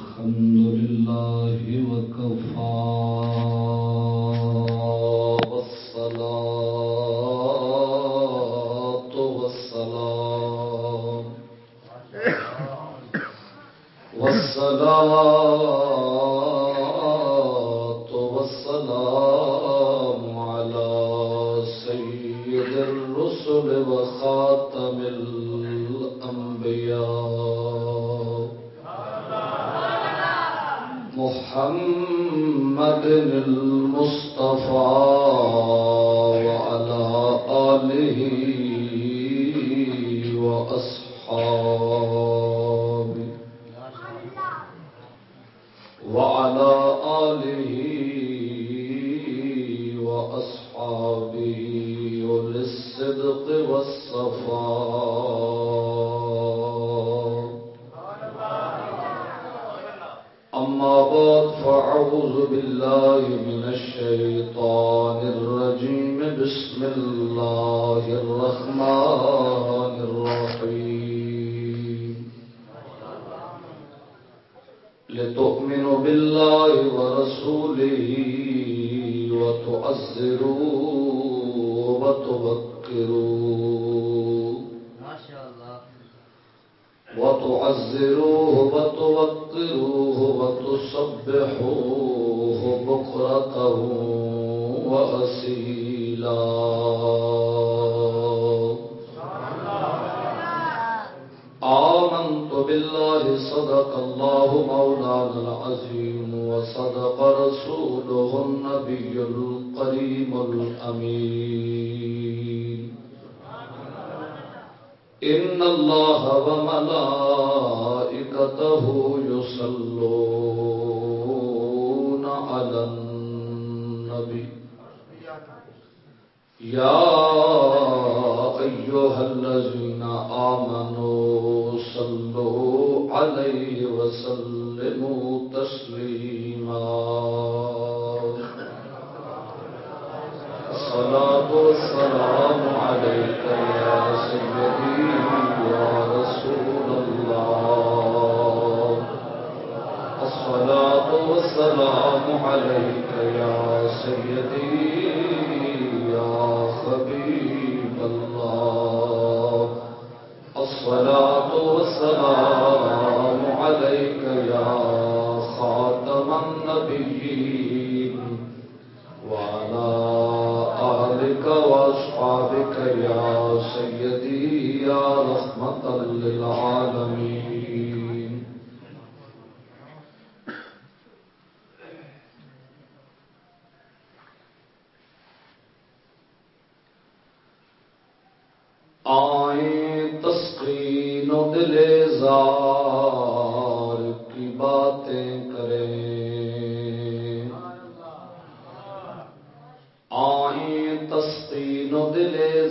الحمد لله وكفى.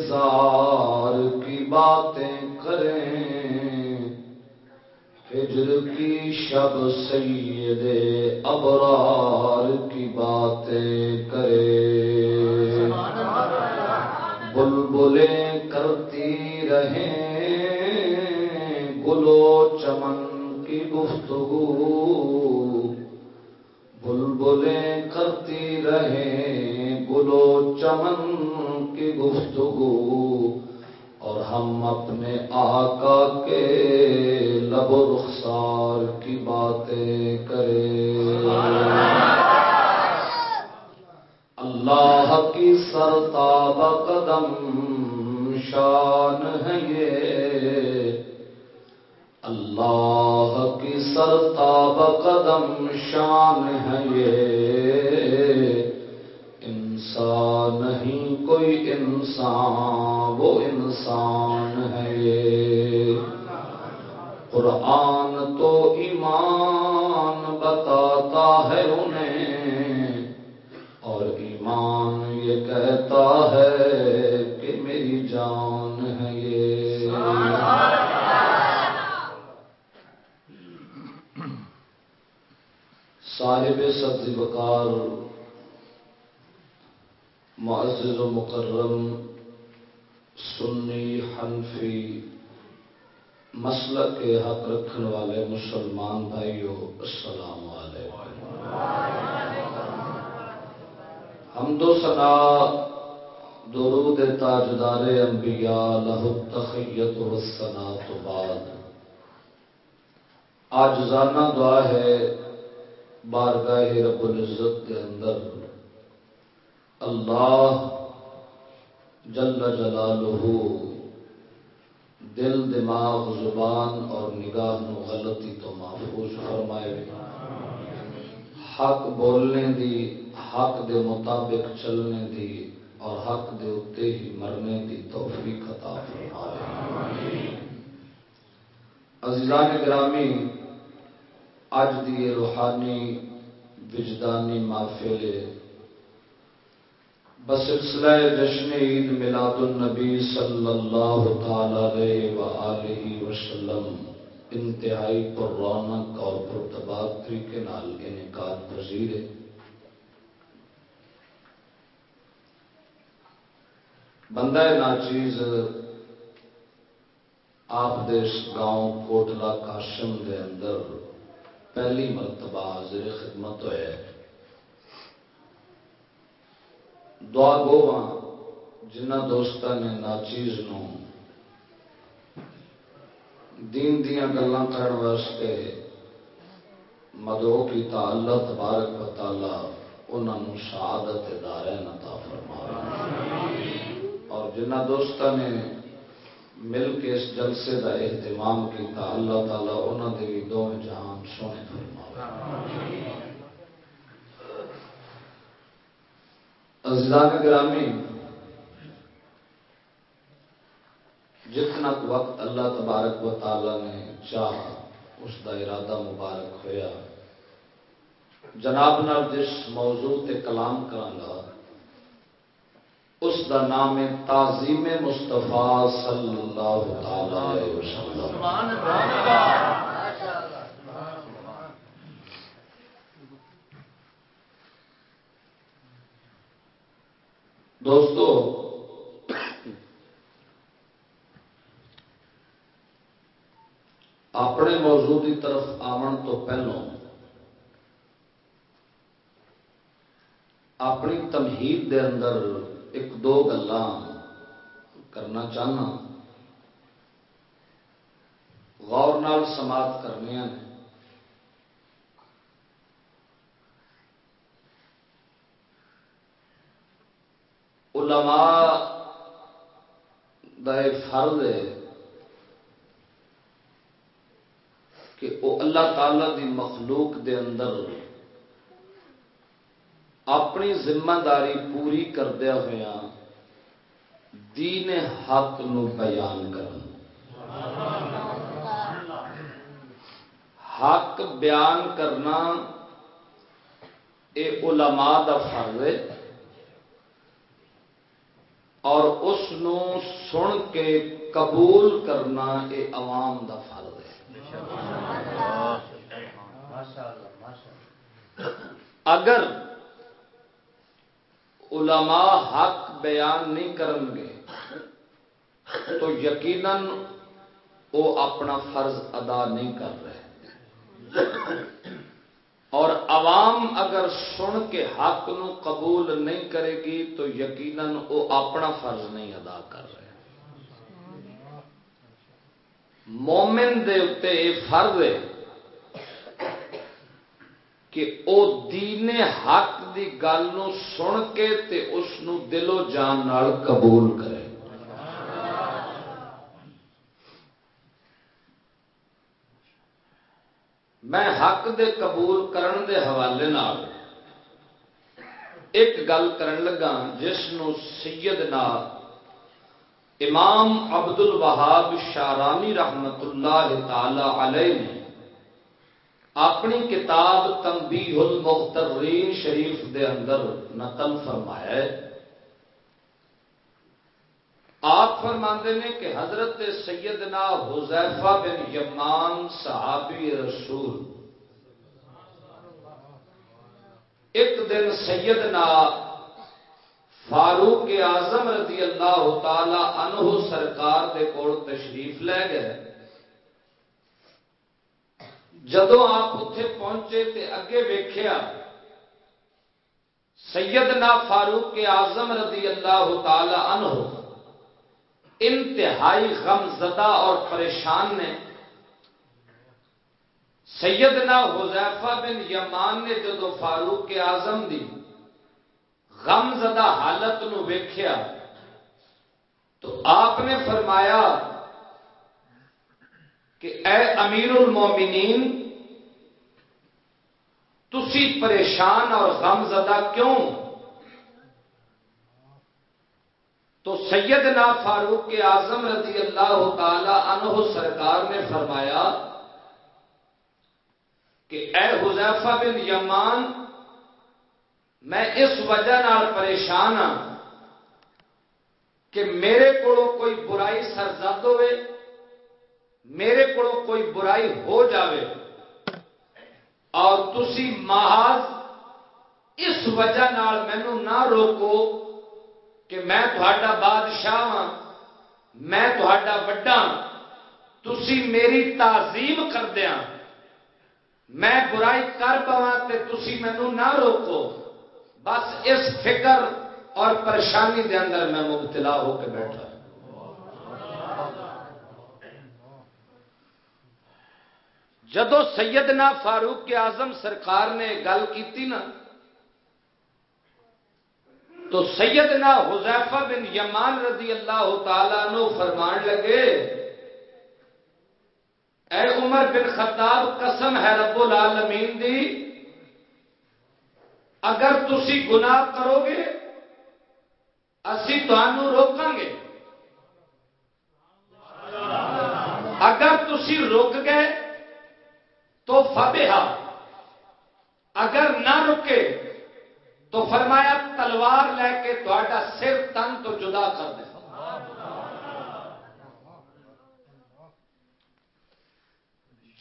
زار کی باتیں کریں۔ ہجر کی شب سید ابرار کی باتیں کریں۔ بلبلیں کرتی رہیں۔ گلو چمن کی گفتگو۔ بلبلیں کرتی رہیں۔ گلو چمن کی گفتگو اور ہم اپنے آقا کے لب و رخسار کی باتیں کریں۔ اللہ کی سرتاب قدم شان ہے یہ۔ اللہ کی سرتاب قدم شان ہے یہ۔ نہیں کوئی انسان، وہ انسان ہے۔ قرآن تو ایمان بتاتا ہے انہیں، اور ایمان یہ کہتا ہے کہ میری جان ہے یہ۔ صاحب سبز بکار معزز و مکرم سنی حنفی مسل کے حق رکھنے والے مسلمان بھائیوں السلام علیکم۔ ہم دو سنا درود تاجدار انبیاء لہو تخیت و سنا تو بعد۔ آج زانا دعا ہے بارگاہ رب العزت کے اندر۔ اللہ جل جلالہ، دل، دماغ، زبان اور نگاہ نو غلطی تو محفوظ فرمائے۔ حق بولنے دی، حق دے مطابق چلنے دی اور حق دے اتے ہی مرنے دی توفیق عطا فرمائے۔ عزیزان گرامی اج دی روحانی، وجدانی محفل بسلسلہ جشن عید میلاد النبی صلی اللہ تعالی و وسلم انتہائی پر رونق اور پرتباد طریقے نال انعقاد پذیر ہے۔ بندہ ناچیز آپ دیش گاؤں کوٹلا کاشم دے اندر پہلی مرتبہ حاضر خدمت ہوئے۔ دعا گو جنہ دوستوں نے ناچیز نو دین دیا گلان کرن واسطے مدعو کیتا، اللہ تبارک و تعالی انہوں شہادت دارے نتا فرما اور جنہ دوستوں نے مل کے اس جلسے کا اہتمام کیتا، اللہ تعالی انہوں نے بھی دونوں جہان سونے فرما ازلان گرامی جتنا وقت اللہ تبارک و تعالی نے چاہا، اس کا ارادہ مبارک ہویا۔ جناب نال جس موضوع تے کلام کرانگا اس دا نام ہے تعظیم مستفا صلی اللہ تعالی وسلم۔ دوستو، اپنے موضوع کی طرف آن تو پہلو اپنی تمہید دے اندر ایک دو کرنا چاہنا۔ غور نال سماعت کرنی علماء دا فرض ہے کہ وہ اللہ تعالی دی مخلوق دے اندر اپنی ذمہ داری پوری کردیا ہوا دین حق نو بیان کرن۔ حق بیان کرنا یہ علماء دا فرض ہے۔ اور اس سن کے قبول کرنا یہ عوام دا فرض ہے۔ اگر علماء حق بیان نہیں کرن گے، تو یقیناً وہ اپنا فرض ادا نہیں کر رہے۔ اور عوام اگر سن کے حق نو قبول نہیں کرے گی تو یقیناً وہ اپنا فرض نہیں ادا کر رہے مومن دے اتنے یہ فرض ہے کہ او دین حق دی گل سن کے تے اس دلو جان نال قبول کرے۔ میں حق دے قبول کرن دے حوالے نال ایک گل کرن لگا جس نو سیدنا امام عبد الوہاب شارانی رحمت اللہ تعالی علیہ نے اپنی کتاب تنبیہ المخترین شریف دے اندر نقل فرمایا ہے۔ آپ فرماندے نے کہ حضرت سیدنا حذیفہ بن یمان صحابی رسول ایک دن سیدنا فاروق اعظم رضی اللہ تعالی عنہ سرکار دے کول تشریف لے گئے۔ جدو آپ اتے پہنچے تے اگے ویخیا سیدنا فاروق کے آزم رضی اللہ تعالی عنہ انتہائی غم زدہ اور پریشان نے سیدنا حذیفہ بن یمان نے جدو فاروق کے آزم دی، غم زدہ حالت نو ویکھیا، تو آپ نے فرمایا کہ اے امیر المومنین، تسی پریشان اور غم زدہ کیوں؟ تو سیدنا فاروق کے اعظم رضی اللہ تعالی عنہ سرکار نے فرمایا کہ اے حذیفہ بن یمان، میں اس وجہ نال پریشان ہاں کہ میرے کو کوئی برائی سرزد ہوئے، میرے کو کوئی برائی ہو جاوے اور تسی محاذ اس وجہ نال مینو نہ روکو کہ میں تھوڑا بادشاہ ہاں میں تھوڑا وڈا ہاں، تسی میری تعظیم کر دیا ہاں۔ میں برائی کر پوا تسی مینو نہ روکو۔ بس اس فکر اور پریشانی دے اندر میں مبتلا ہو کے بیٹھا۔ جدو سیدنا فاروق کے آزم سرکار نے گل کی نا تو سیدنا حذیفہ بن یمان رضی اللہ تعالی نو فرمان لگے، اے عمر بن خطاب، قسم ہے رب العالمین دی، اگر تسی گناہ کرو گے اسی تمہوں روکاں گے اگر تسی روک گئے، تو فبہا اگر نہ رکے تو فرمایا، تلوار لے کے تا سر تن تو جدا کر دے۔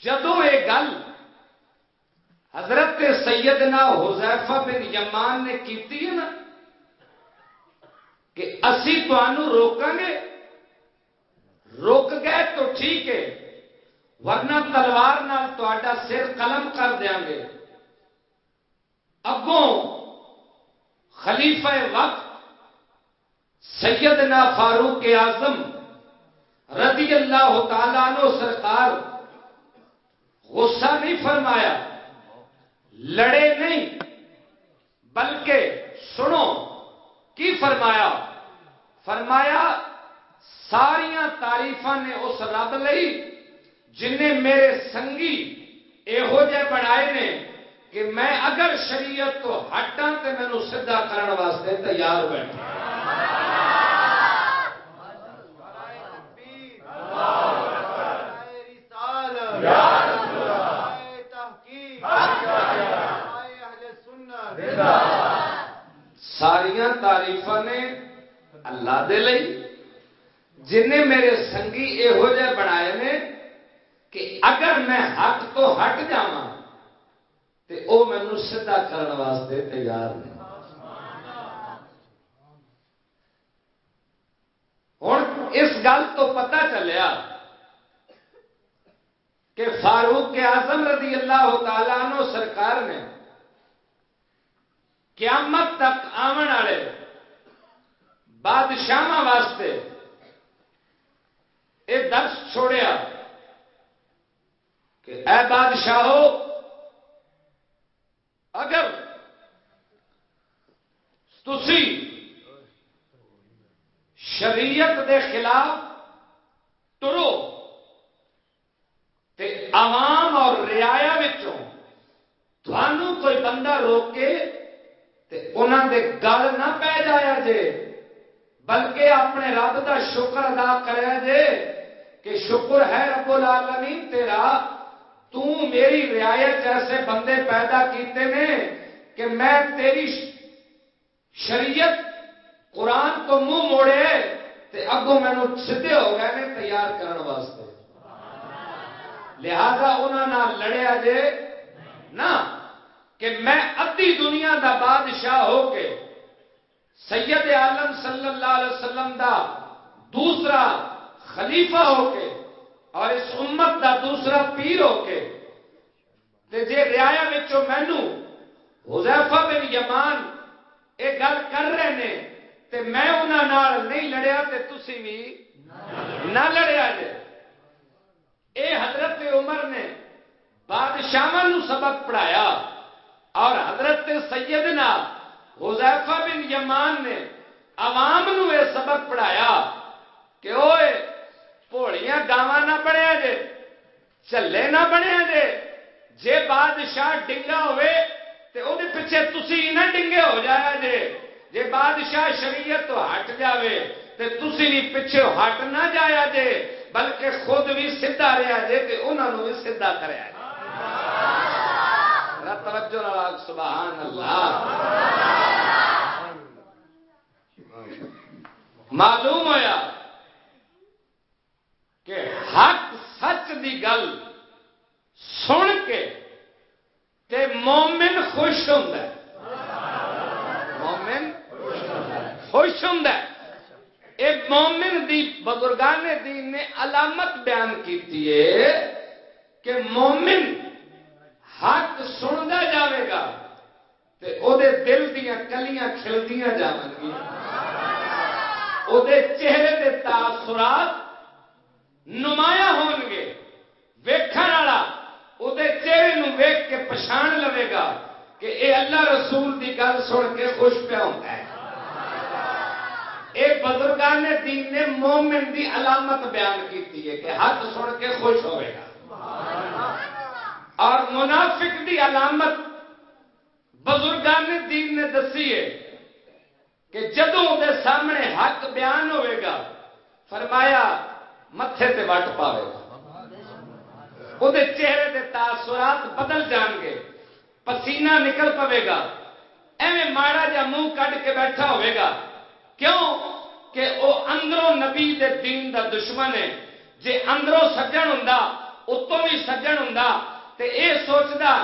جدو یہ گل حضرت سیدنا حذیفہ بن یمان نے کیتی ہے نا، کہ اسی تمہوں روکیں گے روک گئے تو ٹھیک ہے، ورنہ تلوار نال تا سر قلم کر دیا گے اگوں خلیفہ وقت سیدنا فاروق اعظم رضی اللہ تعالیٰ عنہ سرکار غصہ نہیں فرمایا، لڑے نہیں، بلکہ سنو کی فرمایا؟ فرمایا ساریا تعریف نے اس رب لئی جنہیں میرے سنگی یہو جہ بنائے نے کہ میں اگر شریعت تو ہٹا تو مینو سیدا کرنے واسطے تیار بیٹھا۔ ساریا تعریف نے اللہ دے لئی، جنہیں میرے سنگھی یہو جہ بنائے نے کہ اگر میں حق تو ہٹ جا وہ مینو سیدا کرنے واسطے تیار نہیں ہوں اس گل تو پتا چلیا کہ فاروق کے آزم رضی اللہ تعالیٰ عنہ سرکار نے قیامت تک آن والے بادشاہ واسطے یہ درس چھوڑیا کہ اے بادشاہ اگر تسی شریعت دے خلاف ٹرو تے عوام اور رعایا کوئی بندہ روکے انہوں دے گل نہ پی جایا جے، بلکہ اپنے رب دا شکر ادا کرے جے کہ شکر ہے رب العالمین تیرا تو میری رعایت جیسے بندے پیدا کیتے نے کہ میں تیری شریعت قرآن تو منہ موڑے تے اگوں مینو سیدے ہو گئے نے تیار کرنے واسطے۔ لہذا انہوں لڑیا جے نہ کہ میں ادی دنیا دا بادشاہ ہو کے سید عالم صلی اللہ علیہ وسلم دا دوسرا خلیفہ ہو کے اور اس امت دا دوسرا پیر ہو کے تے جے رعایا وچوں مینوں حذیفہ بن یمان یہ گل کر رہے نے تے میں انہاں نال نہیں لڑیا تے تسی بھی نہ لڑیا جے۔ اے حضرت عمر نے بادشاہ سبق پڑھایا اور حضرت سیدنا حذیفہ بن یمان نے عوام نو یہ سبق پڑھایا کہ اوئے پوڑیاں گاواں نہ بنیا جے چلے نہ بنیا جے جے بادشاہ ڈنگا ہوئے تے او دے پیچھے تسی نہ ڈنگے ہو جایا جے جے بادشاہ شریعت تو ہٹ جاوے تے تسی بھی پیچھے ہٹ نہ جایا جے بلکہ خود بھی سیدھا رہا جے تے انہاں نو بھی سیدھا کریا جے توجہ نال سبحان اللہ معلوم ہویا کہ حق سچ دی گل سن کے تے مومن خوش ہوں مومن خوش ہوں اے مومن دی بزرگان دین نے علامت بیان کی کہ مومن حق سنتا جاوے گا تے او دے دل دیا کلیاں کھلدیاں جان گیا وہ چہرے دے تاثرات نمایاں ہون گے ویکھن والا وہ چہرے نو ویک کے پچھان لوے گا کہ اے اللہ رسول دی گل سن کے خوش پیا ہوتا ہے۔ اے بزرگان دین نے مومن دی علامت بیان کی ہے کہ حق سن کے خوش ہوئے گا۔ اور منافق دی علامت بزرگان دین نے دسی ہے کہ جدوں دے سامنے حق بیان ہوئے گا، فرمایا متے تے وٹ پاوے گا۔ وہ چہرے دے تاثرات بدل جان گے۔ پسینہ نکل پوے گا۔ ایویں ماڑا جا منہ کٹ کے بیٹھا ہوئے گا۔ کیوں؟ کہ وہ اندروں نبی دے دین دا دشمن ہے۔ جے اندروں سجن ہوں اتوں بھی سجن ہوں تے اے سوچدا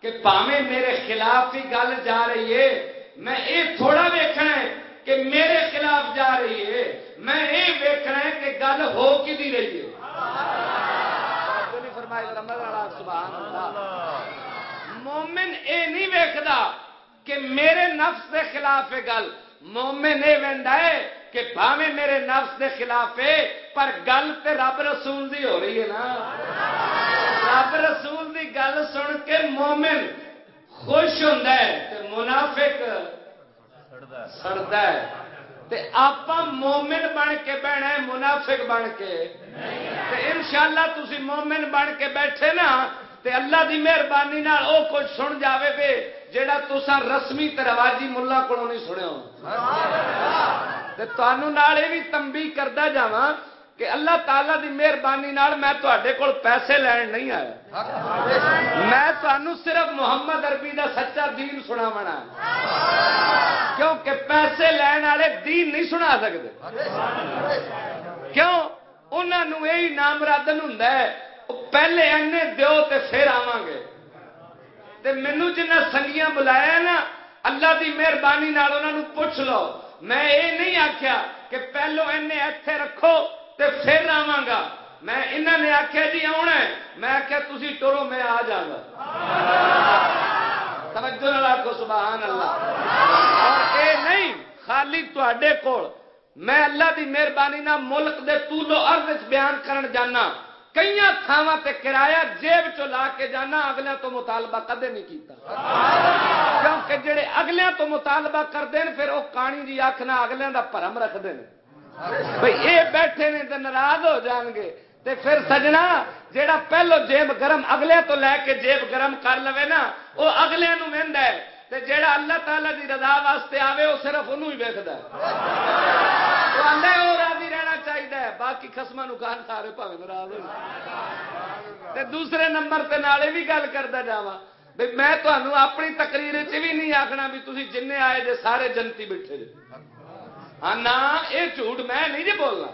کہ پاویں میرے خلاف ہی گل جا رہی ہے، میں اے تھوڑا ویکھنا ہے۔ کہ میرے خلاف جا رہی ہے میں یہ ویکنا ہے کہ گل ہو کی دی رہی ہے۔ مومن اے نہیں ویکھدا کہ میرے نفس دے خلاف ہے گل۔ مومن یہ وہدا ہے کہ بھاوے میرے نفس دے خلاف ہے پر گل تے رب رسول دی ہو رہی ہے نا۔ رب رسول دی گل سن کے مومن خوش ہوندا ہے تے منافق سڑتا ہے آپ مومن بن کے بہنا ہے منافق بن کے ان شاء اللہ تھی مومن بن کے بیٹھے نا تے اللہ دی مہربانی او کچھ سن جاوے بے جیڑا تسا رسمی رواجی ملا کو نہیں سنیا تمبی کرتا جا کہ اللہ تعالی دی مہربانی میں تے کول پیسے لین نہیں آیا۔ میں تمہوں صرف محمد اربی دا سچا دین سنا بنا کیونکہ پیسے لین والے دین نہیں سنا سکتے۔ کیوں؟ انہوں یہی نام ردن ہوں پہلے اینے دیو تے پھر آواں گے تے مینو جنہ سنگیاں بلایا نا، اللہ دی مہربانی انہوں پوچھ لو۔ میں یہ نہیں آخیا کہ پہلو اینے ایتھے رکھو تے پھر آواں گا میں انہوں نے آخیا جی آنا ہے۔ میں آخیا تھی ٹورو میں آ جا گا توجہ نہ رکھو سبحان اللہ اور اے نہیں، خالی تے کول۔ میں اللہ دی مہربانی نہ ملک دے طول و عرض بیان کرن جانا۔ کئی تھاواں تے کرایہ جیب چ لا کے جانا اگلے تو مطالبہ کدے نہیں کیتا۔ کیونکہ جڑے اگلے تو مطالبہ کرتے پھر وہ کانی جی اکھ نہ اگلے دا پرم رکھتے ہیں بھائی، یہ بیٹھے نے تو ناراض ہو جان گے۔ تے پھر سجنا، جیڑا پہلو جیب گرم، اگلے تو لے کے جیب گرم کر لو نا، وہ اگلے نو ہے۔ تے جیڑا اللہ تعالی دی رضا واسطے آوے، وہ صرف انہوں ہی ویکھدا ہے۔ وہ وہ راضی رہنا چاہیے باقی خصماں نو سارے پاویں ناراض ہو تے دوسرے نمبر تے نالے بھی گل کردا جاواں۔ بھئی میں تانوں اپنی تقریر وچ بھی نہیں آکھنا بھی تسی جننے آئے جے سارے جنتی بیٹھے جے۔ ہاں نا اے جھوٹ میں نہیں جے بولنا۔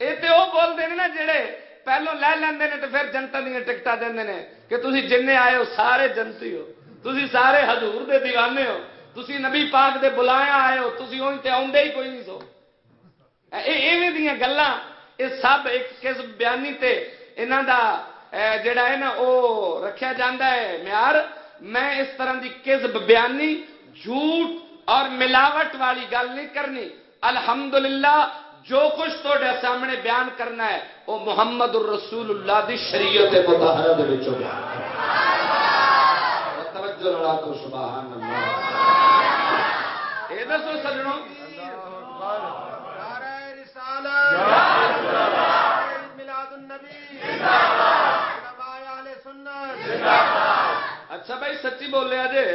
اے تے او بول دے نا جڑے پہلو لے لیندے نے پھر جنتا دی ٹکٹاں دیندے نے کہ تسی جننے آئے ہو، سارے جنتی ہو تھی سارے حضور دے دیوانے ہو تھی نبی پاک دے بلایا آئے ہو تھی تے آدھے ہی کوئی نہیں سو۔ ایویں دیا گلا یہ سب ایک کس بیانی تے دا جڑا ہے نا وہ رکھا جاتا ہے، معیار، میں اس طرح کی کزب بیانی جھوٹ اور ملاوٹ والی گل نہیں کرنی۔ الحمدللہ جو کچھ تو سامنے بیان کرنا ہے وہ محمد الرسول اللہ دی شریعت متحرہ دے وچوں بیان توجہ لڑا کو سبحان اللہ اے دسو سجنوں۔ اچھا بھائی سچی بولے جے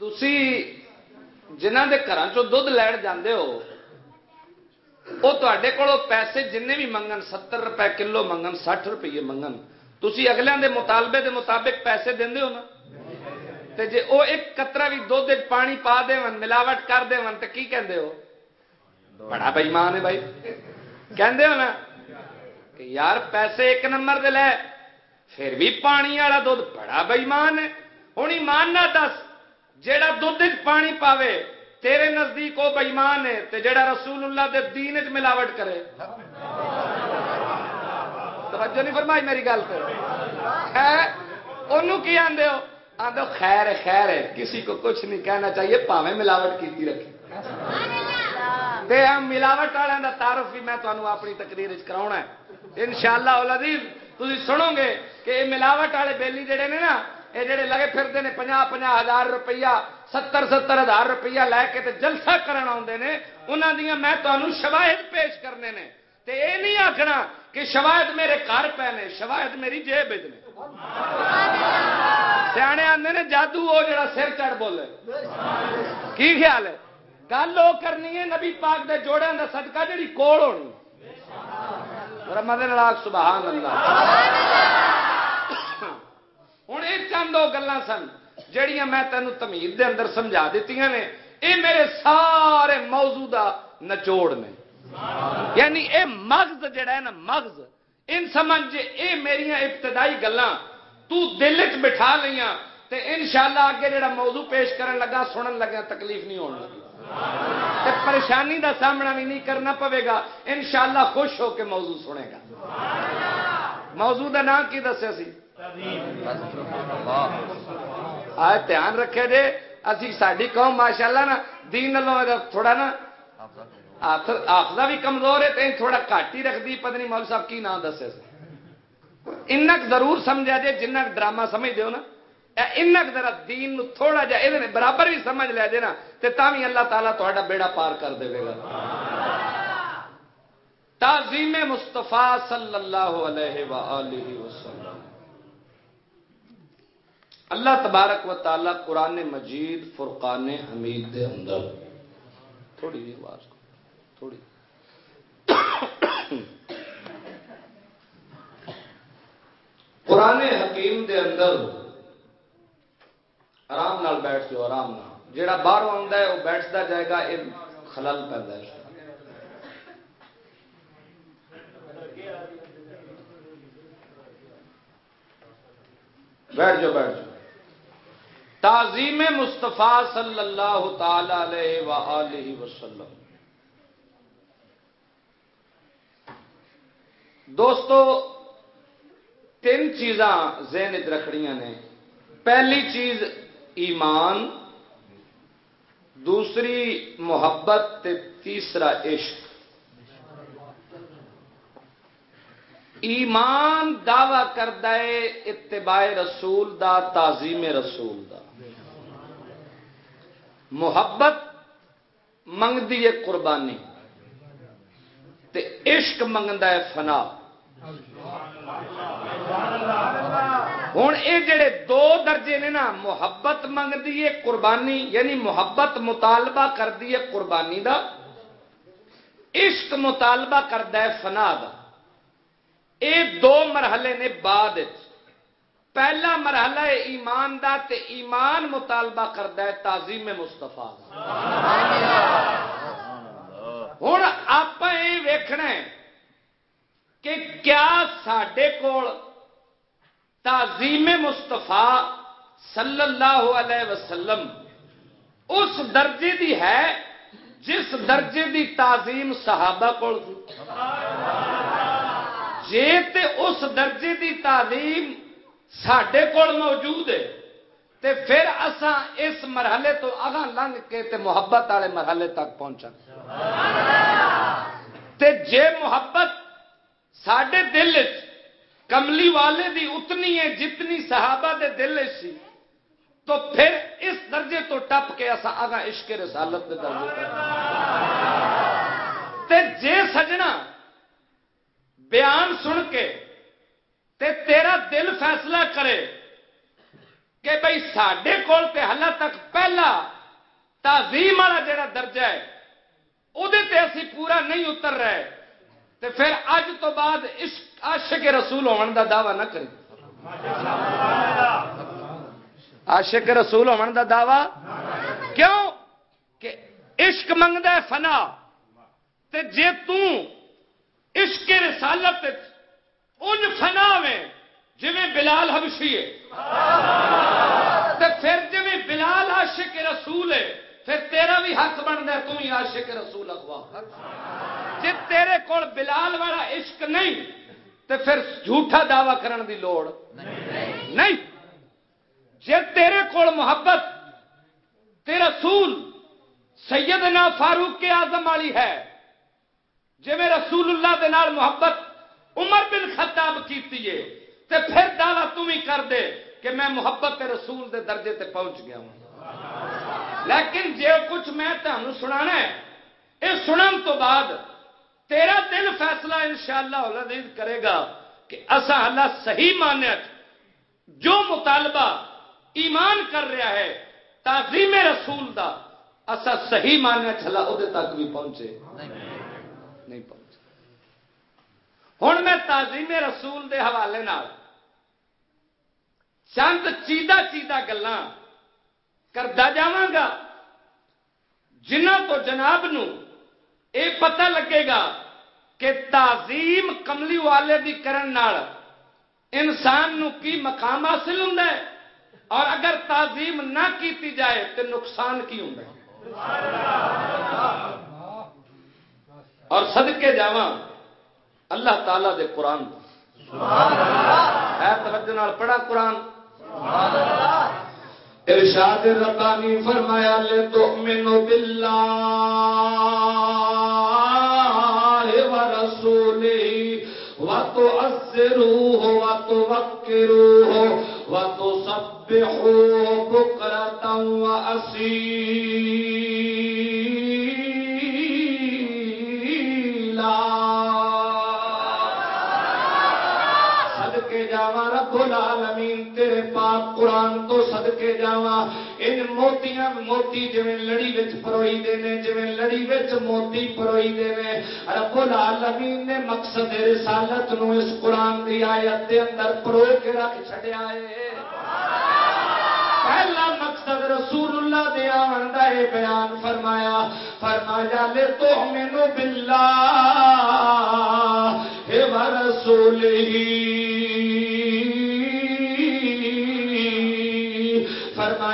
تھی جنہ کے گھر چھ لین جاندے ہو وہ تے کو پیسے جن بھی منگن ستر روپے کلو منگن سٹھ روپیے منگن تھی اگلے دے مطالبے دے مطابق پیسے دے ہو نا تے جے او ایک قطرہ بھی دھد پانی پا دے ملاوٹ کر دے تو کی کہندے ہو بڑا بئیمان ہے بھائی کہندے ہو نا کہ یار پیسے ایک نمبر دے لے پھر بھی پانی والا دھد بڑا بئیمان ہے ہوں ایمان نہ دس جیڑا دھد پانی پاوے، تیرے نزدیک وہ بئیمان ہے تے جیڑا رسول اللہ دے دین چ ملاوٹ کرے۔ توجہ نہیں فرمائی میری گل پہ انہوں کی آدھے ہو؟ آدھو خیر ہے خیر ہے، کسی کو کچھ نہیں کہنا چاہیے پاوے ملاوٹ کی رکھے ملاوٹ والوں کا تعارف بھی میں تمہیں اپنی تقریر کرا ان شاء اللہ تھی سنو گے کہ یہ ملاوٹ والے بیلی جڑے نے نا یہ جڑے لگے پھرتے ہیں پناہ پناہ ہزار روپیہ، ستر ستر ہزار روپیہ لے کے جلسہ کرنا آتے ہیں انہوں دیا میں تمہیں شواہد پیش کرنے نے۔ تے اے نہیں آخنا کہ شواہد میرے گھر پے نے، شواہد میری جیب نے۔ سیانے آتے نے، جادو وہ جڑا سر چڑھ بولے۔ کی خیال ہے؟ گل وہ کرنی ہے نبی پاک دے جوڑے کا صدقہ جڑی کول ہونی۔ مدن سبحان اللہ۔ ہوں یہ چند وہ گلان سن جہیا میں تینوں تمید دے اندر سمجھا دیتی نے یہ میرے سارے موضوع نچوڑ نے۔ یعنی اے مغز جڑا ہے نا مغز۔ ان سمجھ اے میری ابتدائی گلان تو دل چ بٹھا لیا تے انشاءاللہ اگے جڑا موضوع پیش کرن لگا سنن لگا تکلیف نہیں ہونے لگی۔ تے پریشانی دا سامنا بھی نہیں کرنا پوے گا انشاءاللہ خوش ہو کے موضوع سنے گا۔ موضوع دا نام کی دسیا سی؟ آج دھیان رکھے جے، اسی ساری قوم ماشاءاللہ نا، دین تھوڑا نا آخلا بھی کمزور ہے تو تھوڑا کٹ ہی رکھتی پتہ نہیں مول صاحب کی نام دسے ان ضرور سمجھا جائے جنہ ڈرامہ سمجھ دو نا۔ ان ذرا دین نو تھوڑا جا یہ برابر بھی سمجھ لیا جائے نا تو تھی اللہ تعالیٰ تا بیڑا پار کر دے گا۔ تعظیم مستفا صلی اللہ علیہ وآلہ وسلم۔ اللہ تبارک و تعالی قرآن مجید فرقان حمید دے اندر۔ تھوڑی جی آواز تھوڑی۔ قرآن حکیم دے اندر آرام نال بیٹھ جو، آرام نال۔ جیڑا باہر آتا ہے، وہ بیٹھتا جائے گا، یہ خلل پیدا ہے۔ بیٹھ جاؤ بیٹھ جاؤ تعظیم مستفا صلی اللہ تعالی علیہ وآلہ وسلم۔ دوستو، تین چیزاں ذہن رکھڑیاں نے۔ پہلی چیز ایمان، دوسری محبت تیسرا عشق۔ ایمان دعوی کرد اتباع رسول دا، تعظیم رسول دا۔ محبت منگتی ہے قربانی۔ تے عشق منگتا ہے فنا۔ ہوں یہ جڑے دو درجے نے نا، محبت منگتی ہے قربانی یعنی محبت مطالبہ کرتی ہے قربانی دا، عشق مطالبہ کرتا ہے فنا دا۔ اے دو مرحلے نے بعد پہلا مرحلہ ہے ایمان دا تے ایمان مطالبہ کرتا ہے تعظیم مستفا ہوں آپ یہ ویکھنا کہ کیا سڈے کول تعظیم مستفا صلی اللہ علیہ وسلم اس درجے دی ہے جس درجے دی تعظیم صحابہ کول جے تے اس درجے دی تعلیم سڈے کول موجود ہے۔ تے پھر اساں اس مرحلے تو اگاں لنگ کے تے محبت والے مرحلے تک پہنچا تے جے محبت سڈے دل چ کملی والے دی اتنی ہے جتنی صحابہ دے دل سی۔ تو پھر اس درجے تو ٹپ کے اصا اگا عشق رسالت دے درجے تے جے سجنا بیان سن کے تے تیرا دل فیصلہ کرے کہ بھائی سڈے کول تے حال تک پہلا تعظیم والا جڑا درجہ ہے وہ اسی پورا نہیں اتر رہے۔ تے پھر اج تو بعد عشق عاشق رسول ہون دا دعوی نہ کری عاشق رسول ہون دا دعوی؟ کیوں؟ کہ عشق منگتا ہے فنا۔ تے جے تو عشق رسالت ان فنا میں جی بلال حبشی ہے۔ تے پھر جی بلال عاشق رسول ہے، پھر تیرا بھی حق بنتا ہے تم ہی عاشق رسول اخوا جی تیرے کول بلال والا عشق نہیں تو پھر جھوٹا دعوی کرن دی لوڑ۔ نہیں۔ جی تیرے کول محبت، تے رسول سیدنا فاروق کے آزم والی ہے جی میں رسول اللہ دے نال محبت عمر بن خطاب کیتی ہے۔ تے پھر دعوی تم ہی کر دے کہ میں محبت رسول دے درجے تے پہنچ گیا ہوں۔ لیکن جے کچھ میں تمہیں سنا ہے یہ سنن تو بعد تیرا دل فیصلہ انشاءاللہ اللہ کرے گا کہ اصا اللہ صحیح مانے جو مطالبہ ایمان کر رہا ہے، تعظیم رسول دا اصا صحیح ماننے چلا وہ تک بھی پہنچے نہیں پہنچے ہوں میں تعظیم رسول دے حوالے نال چند چیدہ چیدہ گلا کرتا جا جنہ تو جناب نو اے پتہ لگے گا کہ تعظیم کملی والے دی کرن نال انسان نو کی مقام حاصل ہوں اور اگر تعظیم نہ کیتی جائے تو نقصان کی ہوں اور صدقے جاواں اللہ تعالی دے قرآن ہے توجہ نال پڑھا قرآن۔ ارشاد ربانی فرمایا لے تو مینو بلا رسولی و تو اصرو ہو و تو وکرو ہو و تو سب ہو بکرتا و العالمین موتیاں موتی جی لڑی بچ پروئی دے نے جی لڑی بچ موتی پروئی دے نے رب العالمین نے مقصد رسالت نو اس قرآن دی آیت دے اندر پرو کے رکھ چھڑیا ہے پہلا مقصد رسول اللہ دے آن دا اے بیان فرمایا فرمایا لے تو مینو باللہ ہے ورسول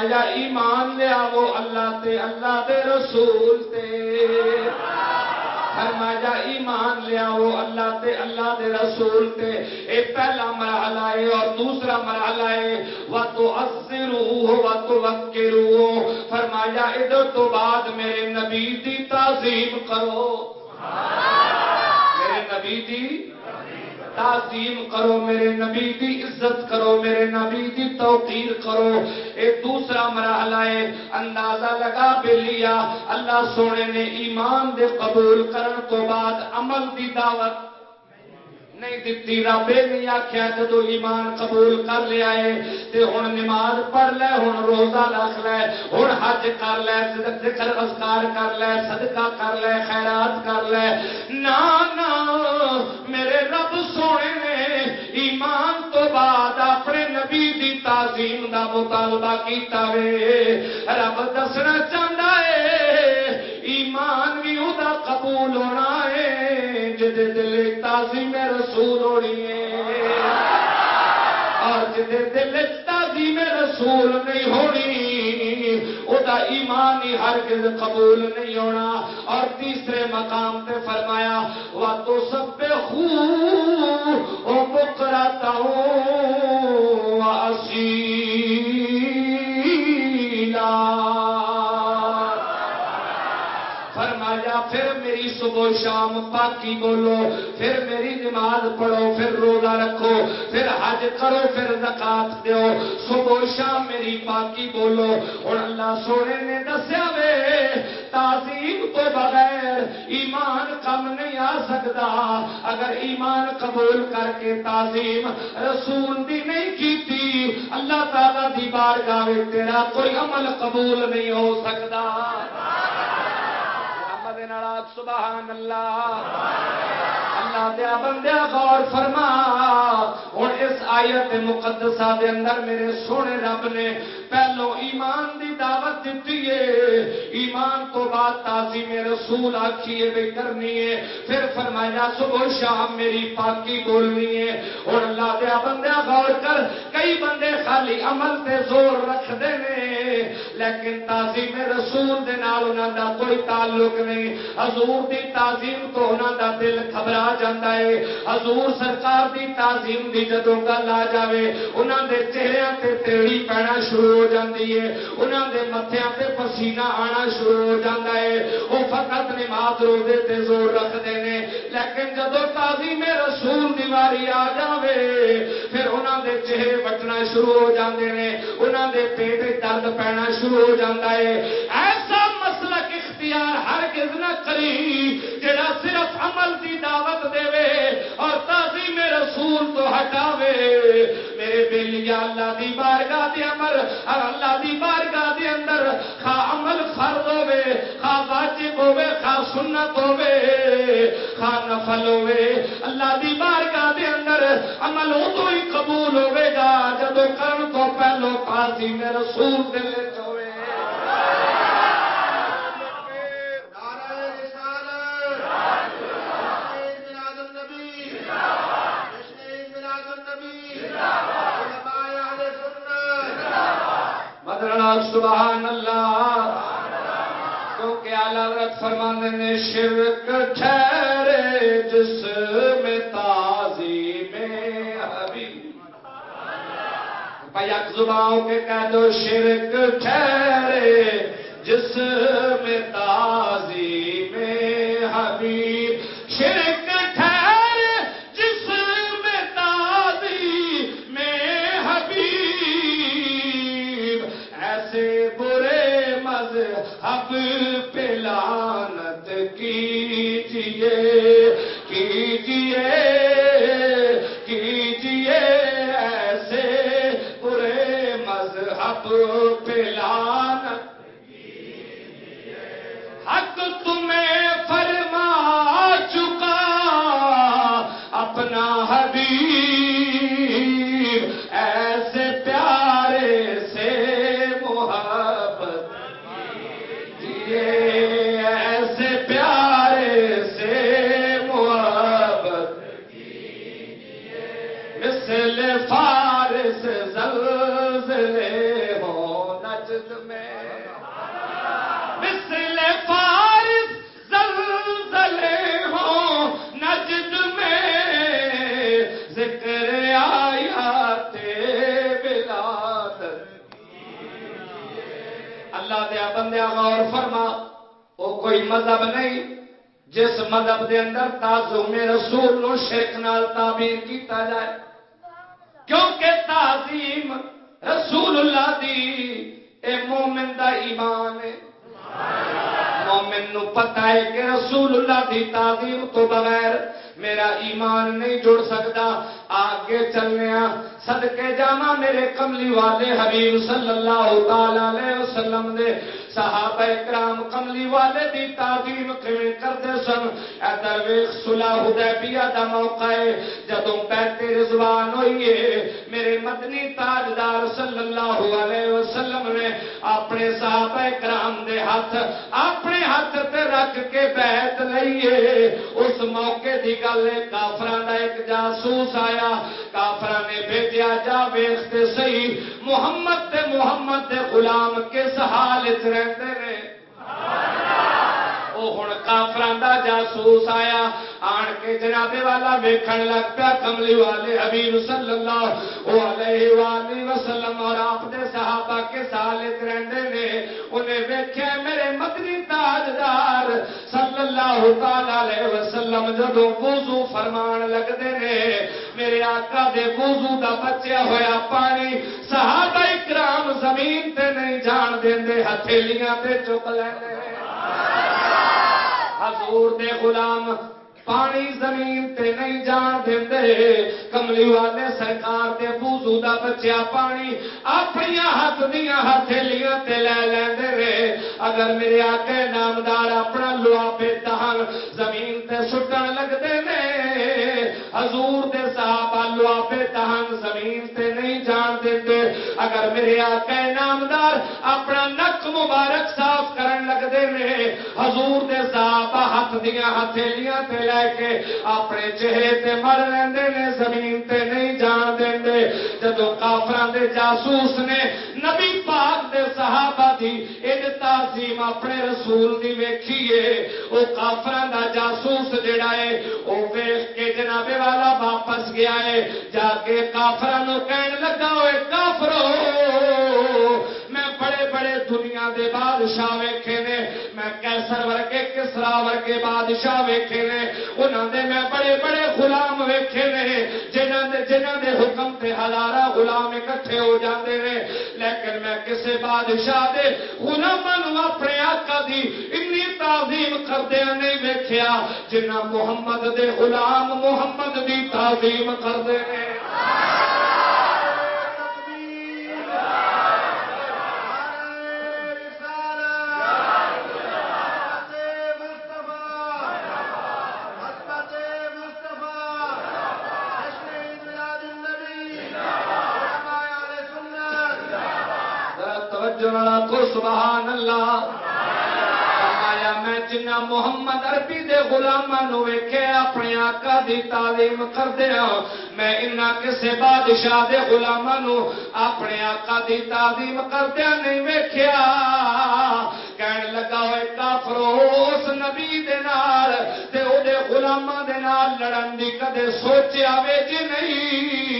فرمایا، ایمان لیا وہ اللہ تے، اللہ دے رسول تے۔ فرمایا، ایمان لیا وہ اللہ تے، اللہ دے رسول تے۔ اے پہلا مرحلہ ہے اور دوسرا مرحلہ ہے۔ وہ تو اصرو و تو وکرو فرمایا، ادھر تو بعد میرے نبی دی تعظیم کرو۔ میرے نبی دی تعظیم کرو میرے نبی دی عزت کرو، میرے نبی دی توقیر کرو۔ اے دوسرا مرحلہ ہے، اندازہ لگا بے لیا اللہ سونے نے ایمان دے قبول کرن تو بعد عمل دی دعوت نہیں دیتی رب نہیں آخیا جدو ایمان قبول کر لیا ہے تے ہوں نماز پڑھ لے ہوں روزہ رکھ لے ہوں حج کر لے ذکر اذکار کر لے، صدقہ کر لے، خیرات کر لے۔ نا نا، میرے رب سونے نے ایمان تو بعد اپنے نبی دی تعظیم دا مطالبہ کیتا وے۔ رب دسنا چاہتا ہے ایمان بھی وہ قبول ہونا ہے جد دل تعظیم رسول ہونی ہے۔ اور جد دل تعظیم رسول نہیں ہونی، او دا ایمان ہی ہر کس قبول نہیں ہونا۔ اور تیسرے مقام پہ فرمایا وہ تو سب پہ خوب او بکراتا ہوں فرمایا پھر میری صبح شام پاکی بولو، پھر میری نماز پڑھو، پھر روزہ رکھو، پھر حج کرو، پھر زکات دیو۔ صبح شام میری پاکی بولو۔ اور اللہ سونے نے دسیا وے، تعظیم تو بغیر ایمان کم نہیں آ سکتا۔ اگر ایمان قبول کر کے تعظیم رسول دی نہیں کیتی، اللہ تعالی دی بارگاہ تیرا کوئی عمل قبول نہیں ہو سکتا۔ سبحان اللہ اللہ دیا بندیا غور فرما ہوں اس آیت مقدسہ دے اندر میرے سونے رب نے پہلو ایمان دی دعوت دیتی ہے ایمان تو بعد تازی میں رسول آکھی ہے بے کرنی ہے۔ پھر فرمایا، صبح شام میری پاکی بولنی ہے۔ اور اللہ دیا بندیا غور کر، کئی بندے خالی عمل تے زور رکھ دے نے لیکن تازی میں رسول دے نال انہاں دا کوئی تعلق نہیں۔ حضور دی تعظیم تو انہاں دا دل گھبرا جاندا ہے۔ حضور سرکار دی تعظیم دی جدوں گل آ جاوے، انہاں دے چہرے تے تیڑی پینا شروع ہو جاندی ہے۔ انہاں دے متھیاں تے پسینہ آنا شروع ہو جاتا ہے۔ وہ فقط نماز روزے تے زور رکھتے ہیں۔ نے لیکن جدوں تعظیم رسول دیواری آ جاوے، پھر انہوں دے چہرے بٹنا شروع ہو جاندے نے انہوں دے پیٹ درد پینا شروع ہو جاتا ہے۔ ایسا اختیار ہر کس نہ کری، جڑا صرف عمل دی دعوت دے اور تعظیم رسول تو ہٹاوے۔ میرے بلیا اللہ دی بارگاہ دے امر اور اللہ دی بارگاہ دے اندر خا عمل فرض ہوے خا واجب ہوے خا سنت ہوے خا نفل ہوے اللہ دی بارگاہ دے اندر عمل ادو ہی قبول ہوے گا جب کرن تو پہلو تعظیم رسول دے دل ہوے سبحان اللہ۔ کیونکہ حضرت فرمانے نے شرک ٹھہرے جس میں تازی میں حبیب۔ یک زباؤں کے کہہ دو، شرک ٹھہرے جس میں تازی میں حبیب۔ پہ لعنت کیجیے کیجیے کیجیے ایسے برے مذہب پہ لعنت۔ حق تمہیں فرما چکا، اپنا حبیب بندیا غور فرما وہ کوئی مذہب نہیں، جس مذہب دے اندر تعظیم رسول نو شرک نال تعبیر کیتا جائے۔ کیونکہ تعظیم رسول اللہ دی، اے مومن دا ایمان ہے۔ مومن نو پتہ ہے کہ رسول اللہ دی تعظیم تو بغیر میرا ایمان نہیں جڑ سکتا۔ آگے چلنے صدقے جانا میرے کملی والے حبیب صلی اللہ تعالی علیہ وسلم دے۔ صحابہ کرام کملی والے دی تعظیم کیویں کردے سن؟ اے درویش صلح حدیبیہ دا موقع ہے۔ جدوں بیت رضوان ہوئی ہے، میرے مدنی تاجدار صلی اللہ علیہ وسلم نے اپنے صحابہ کرام دے ہاتھ، اپنے ہاتھ تے رکھ کے بیعت لئیے اس موقع دی گل کافران دا ایک جاسوس آیا۔ کافر نے بھیجا جا ویختے سہی محمد تے محمد دے غلام کس حال رہتے ہیں وہ ہوں کافران کا جاسوس آیا آن کے جنابے والا ویکھن لگ پیا کملی والے حبیب صلی اللہ علیہ وآلہ وسلم اور آپ دے صحابہ کے سالت رہندے نے انہیں ویکھیا میرے مدنی تاجدار صلی اللہ تعالی علیہ وسلم جدو وضو فرمان لگدے نے میرے آقا دے وضو دا بچیا ہویا پانی صحابہ اکرام زمین تے نہیں جان دیندے ہتھیلیاں تے چک لیندے حضور دے غلام، پانی زمین تے نہیں جان دے کملی والے سرکار دے بوزو دا بچیا پانی اپنی ہاتھ دیا ہتھیلیاں تے لے لیندے رہے۔ اگر میرے آقا نامدار اپنا لوا بے دہن زمین تے سٹن لگ دے نے حضور دے صحابہ لوا بے دہن زمین تے نہیں جان دے اگر میرے آقا نامدار اپنا نک مبارک صاف کرن لگ دے نے، حضور دے صحابہ ہاتھ دیا ہتھیلیاں تے لے کے اپنے چہرے تے مر لیندے نے، زمین تے نہیں جان دے جدو کافران دے جاسوس نے نبی پاک دے صحابہ دی ایڈ تعظیم اپنے رسول دی ویکھیے او کافران دا جاسوس جڑا ہے، او ویکھ کے جناب والا واپس گیا ہے۔ جا کے کافران کہن لگا ہوئے کافرو! میں بڑے بڑے دنیا دے بادشاہ ویکھے نے، میں کیسر ورگے، کسرا ورگے بادشاہ ویکھے نے۔ انہوں دے میں بڑے بڑے غلام ویکھے نے جنہوں دے جنہوں دے حکم تے ہزارہ غلام اکٹھے ہو جاندے نے۔ لیکن میں کسے بادشاہ دے غلاماں اپنے آقا دی اتنی تعظیم کردے نہیں ویکھیا جنہ محمد دے غلام محمد دی تعظیم کردے نے۔ کو سبحان اللہ۔ فرمایا، میں جنہ محمد عربی دے غلاماں ویکھے اپنے آقا دی تعلیم کردے ہاں میں انہاں کسے بادشاہ دے غلاماں اپنے آقا دی تعلیم کردے نہیں ویکھیا۔ کہن لگا ہوئے کافرو اس نبی دے نال تے او دے غلاماں دے نال لڑن دی کدے سوچیا وے جی نہیں۔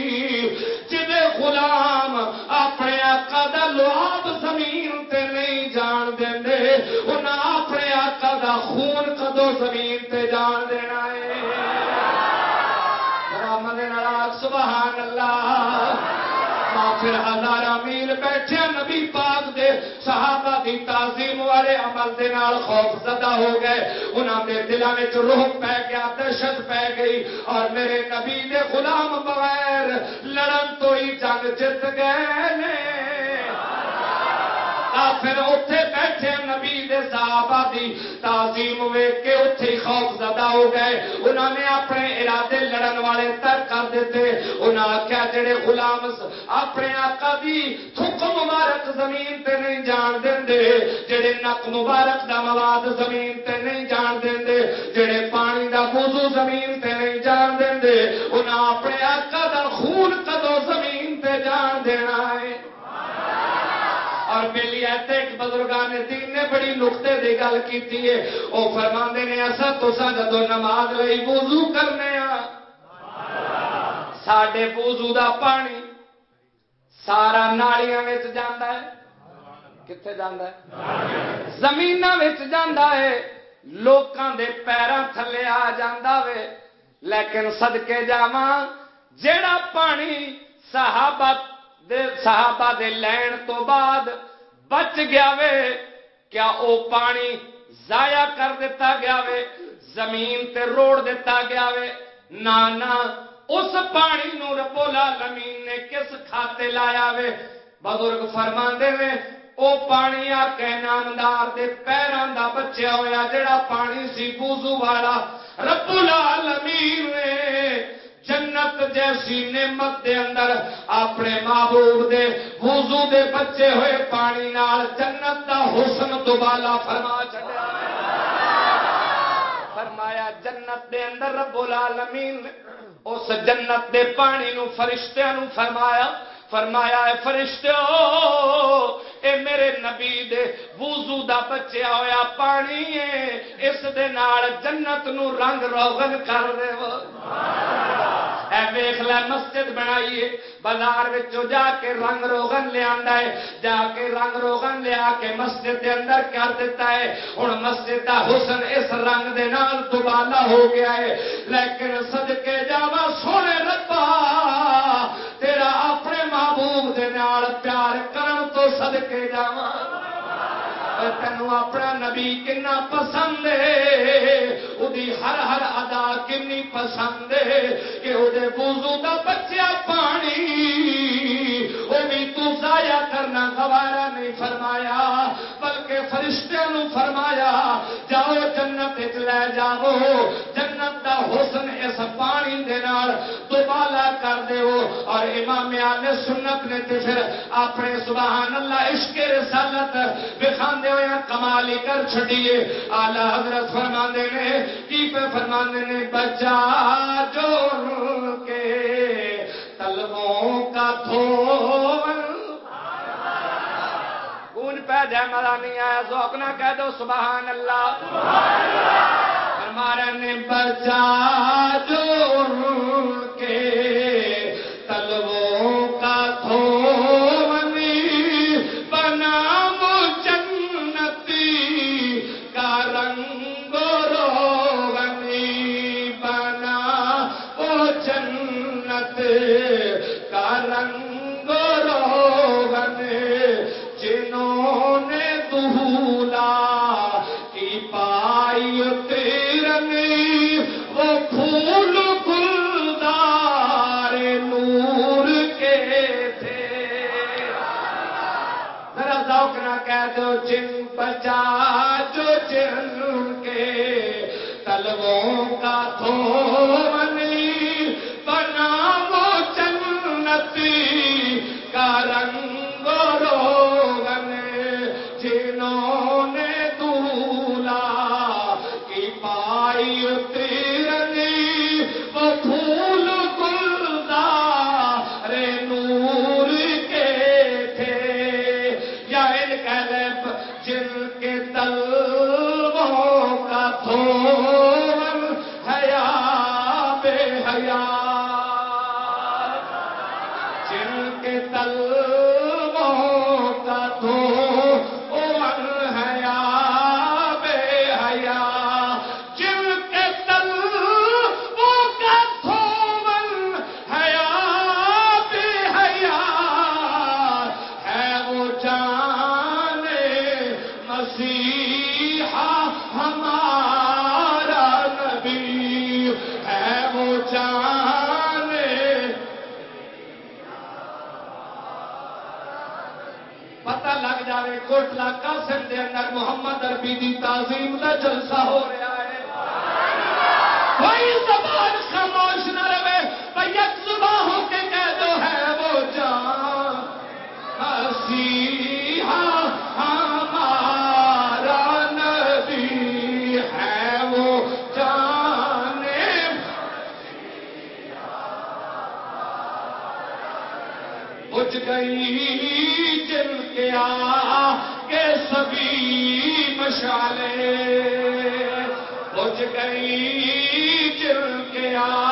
غلام اپنے آقا دا لواب زمین تے نہیں جان دے انہاں اپنے آقا دا خون کدو زمین تے جان دینا ہے۔ رحمت سبحان اللہ۔ پھر ہزارہ میل بیٹھے نبی پاک دے صحابہ دی والے عمل دے نال خوف زدہ ہو گئے۔ انہاں دے دلوں میں روح پہ گیا، دہشت پہ گئی۔ اور میرے نبی دے غلام بغیر لڑن تو ہی جنگ جیت گئے نے۔ پھر اتے بیٹھے نبی دے صحابہ دی تعظیم ویک کے اتے خوف زدہ ہو گئے۔ انہوں نے اپنے ارادے لڑن والے تر کر دیتے۔ انہوں نے آخیا جڑے غلام اپنے آقا دی تھک مبارک زمین تے نہیں جان دے جڑے نک مبارک دا مواد زمین تے نہیں جان دے جڑے پانی دا بوزو زمین تے نہیں جان دے انہوں اپنے آقا دا خون کدو زمین تے جان دینا ہے۔ اور میلی ایسے ایک بزرگان دین نے بڑی نقطے کی گل کی وہ فرما نے ایسا تو جدو نماز لئی وضو کرنے سڈے بوزو دا پانی سارا نالیاں جانا ہے۔ کتنے جانا ہے؟ زمین جانا ہے۔ لوکاں دے پیروں تھلے آ جانا وے۔ لیکن سدکے جا جیڑا پانی صحابہ دے صحابہ دے لین تو بعد بچ گیا وے، کیا او پانی ضائع کر دیتا گیا وے، زمین تے روڑ دیتا گیا وے؟ نہ اس پانی نو رب العالمین نے کس کھاتے لایا وے؟ بزرگ فرما دے وے، او پانی آ کے نامدار دے پیروں دا بچیا ہویا، جڑا پانی سی بوزو والا رب العالمین نے جنت جیسی نعمت دے اندر اپنے محبوب دے وضو دے بچے ہوئے پانی نال جنت دا حسن دوبالا فرما چڑیا فرمایا، جنت دے اندر رب العالمین اس جنت دے پانی نو فرشتیاں نو فرمایا فرمایا ہے فرشتو اے میرے نبی دے وضو دا بچیا ہویا پانی ہے اس دے نال جنت نو رنگ روغن کر دے اے ویخ لے مسجد بنائیے بازار جا کے رنگ روغن لیا ہے جا کے رنگ روغن لیا کے مسجد دے اندر کر دیتا ہے ہوں مسجد دا حسن اس رنگ دے نال دوبالا ہو گیا ہے لیکن صدقے جاوا سونے ربا تیرا اپنے محبوب دے نال پیار کرن تو کے جاوا ہاں۔ تینوں اپنا نبی کنا پسند ہے۔ وہی ہر ہر ادا کنی پسند ہے کہ وہ بوزو کا بچیا پانی۔ وہ بھی تو ضائع کرنا گوارا نہیں فرمایا، بلکہ فرشتوں نو فرمایا، جاؤ جنت لے جاؤ، جنت دا حسن اس پانی دے نال دوبالا کر دیو۔ اور امام آل سنت نے تے پھر اپنے سبحان اللہ عشق رسالت بخاندے ہوئے کمال کر چھڑیے آلہ حضرت فرما نے، کی پہ فرما نے، بچا جو رو کے تلووں کا تھو گون پہ جائے مزہ نہیں آیا ذوق نہ کہہ دو، سبحان اللہ۔ فرمانے نے بچا جو مسجد دے اندر محمد عربی دی تعظیم دا جلسہ ہو جن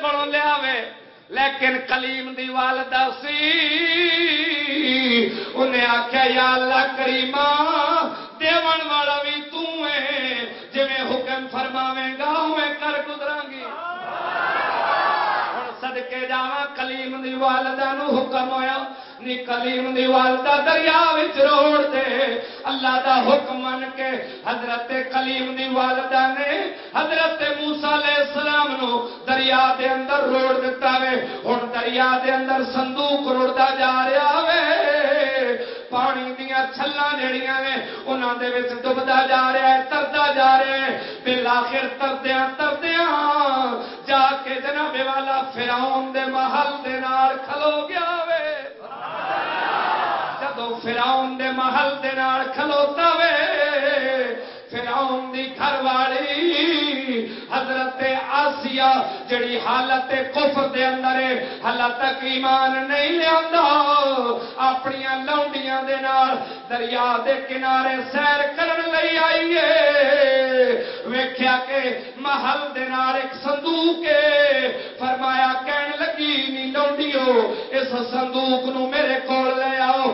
کولوں لیا لیکن کلیم دی والدہ سی انہیں آخیا یا اللہ کریمہ دیون والا بھی تو ہے۔ جی حکم فرماوے گا میں کر گزرا گی۔ ہوں سدکے جا کلیم دی والدہ نو حکم ہویا۔ نی کلیم والدہ دریا وچ روڑ دے اللہ دا حکم من کے حضرت کلیم دی والدہ نے حضرت موسی علیہ السلام نو دریا دے اندر روڑ دیتا وے ہن دریا دے اندر صندوق رڑدا جا رہا وے پانی دیا چھلا جڑیاں نے انہاں دے وچ ڈبدا جا رہا ہے تردا جا رہا ہے بالآخر تردیاں تردیاں جا کے جناب والا فرعون دے محل دے نال کھلو گیا وے جدو فراؤن دے محل دے نال کھلوتا وے فراؤن دی گھر والی حضرت آسیہ جڑی حالت کفر دے اندر ہے، حالت تک ایمان نہیں لیا اپنی لونڈیاں دے نال دریا دے کنارے سیر کرن لئی آئیے ویکھیا کہ محل دے نال ایک صندوق ہے۔ فرمایا کہن لگی نی لونڈیو، اس صندوق نو میرے کول لے آؤ۔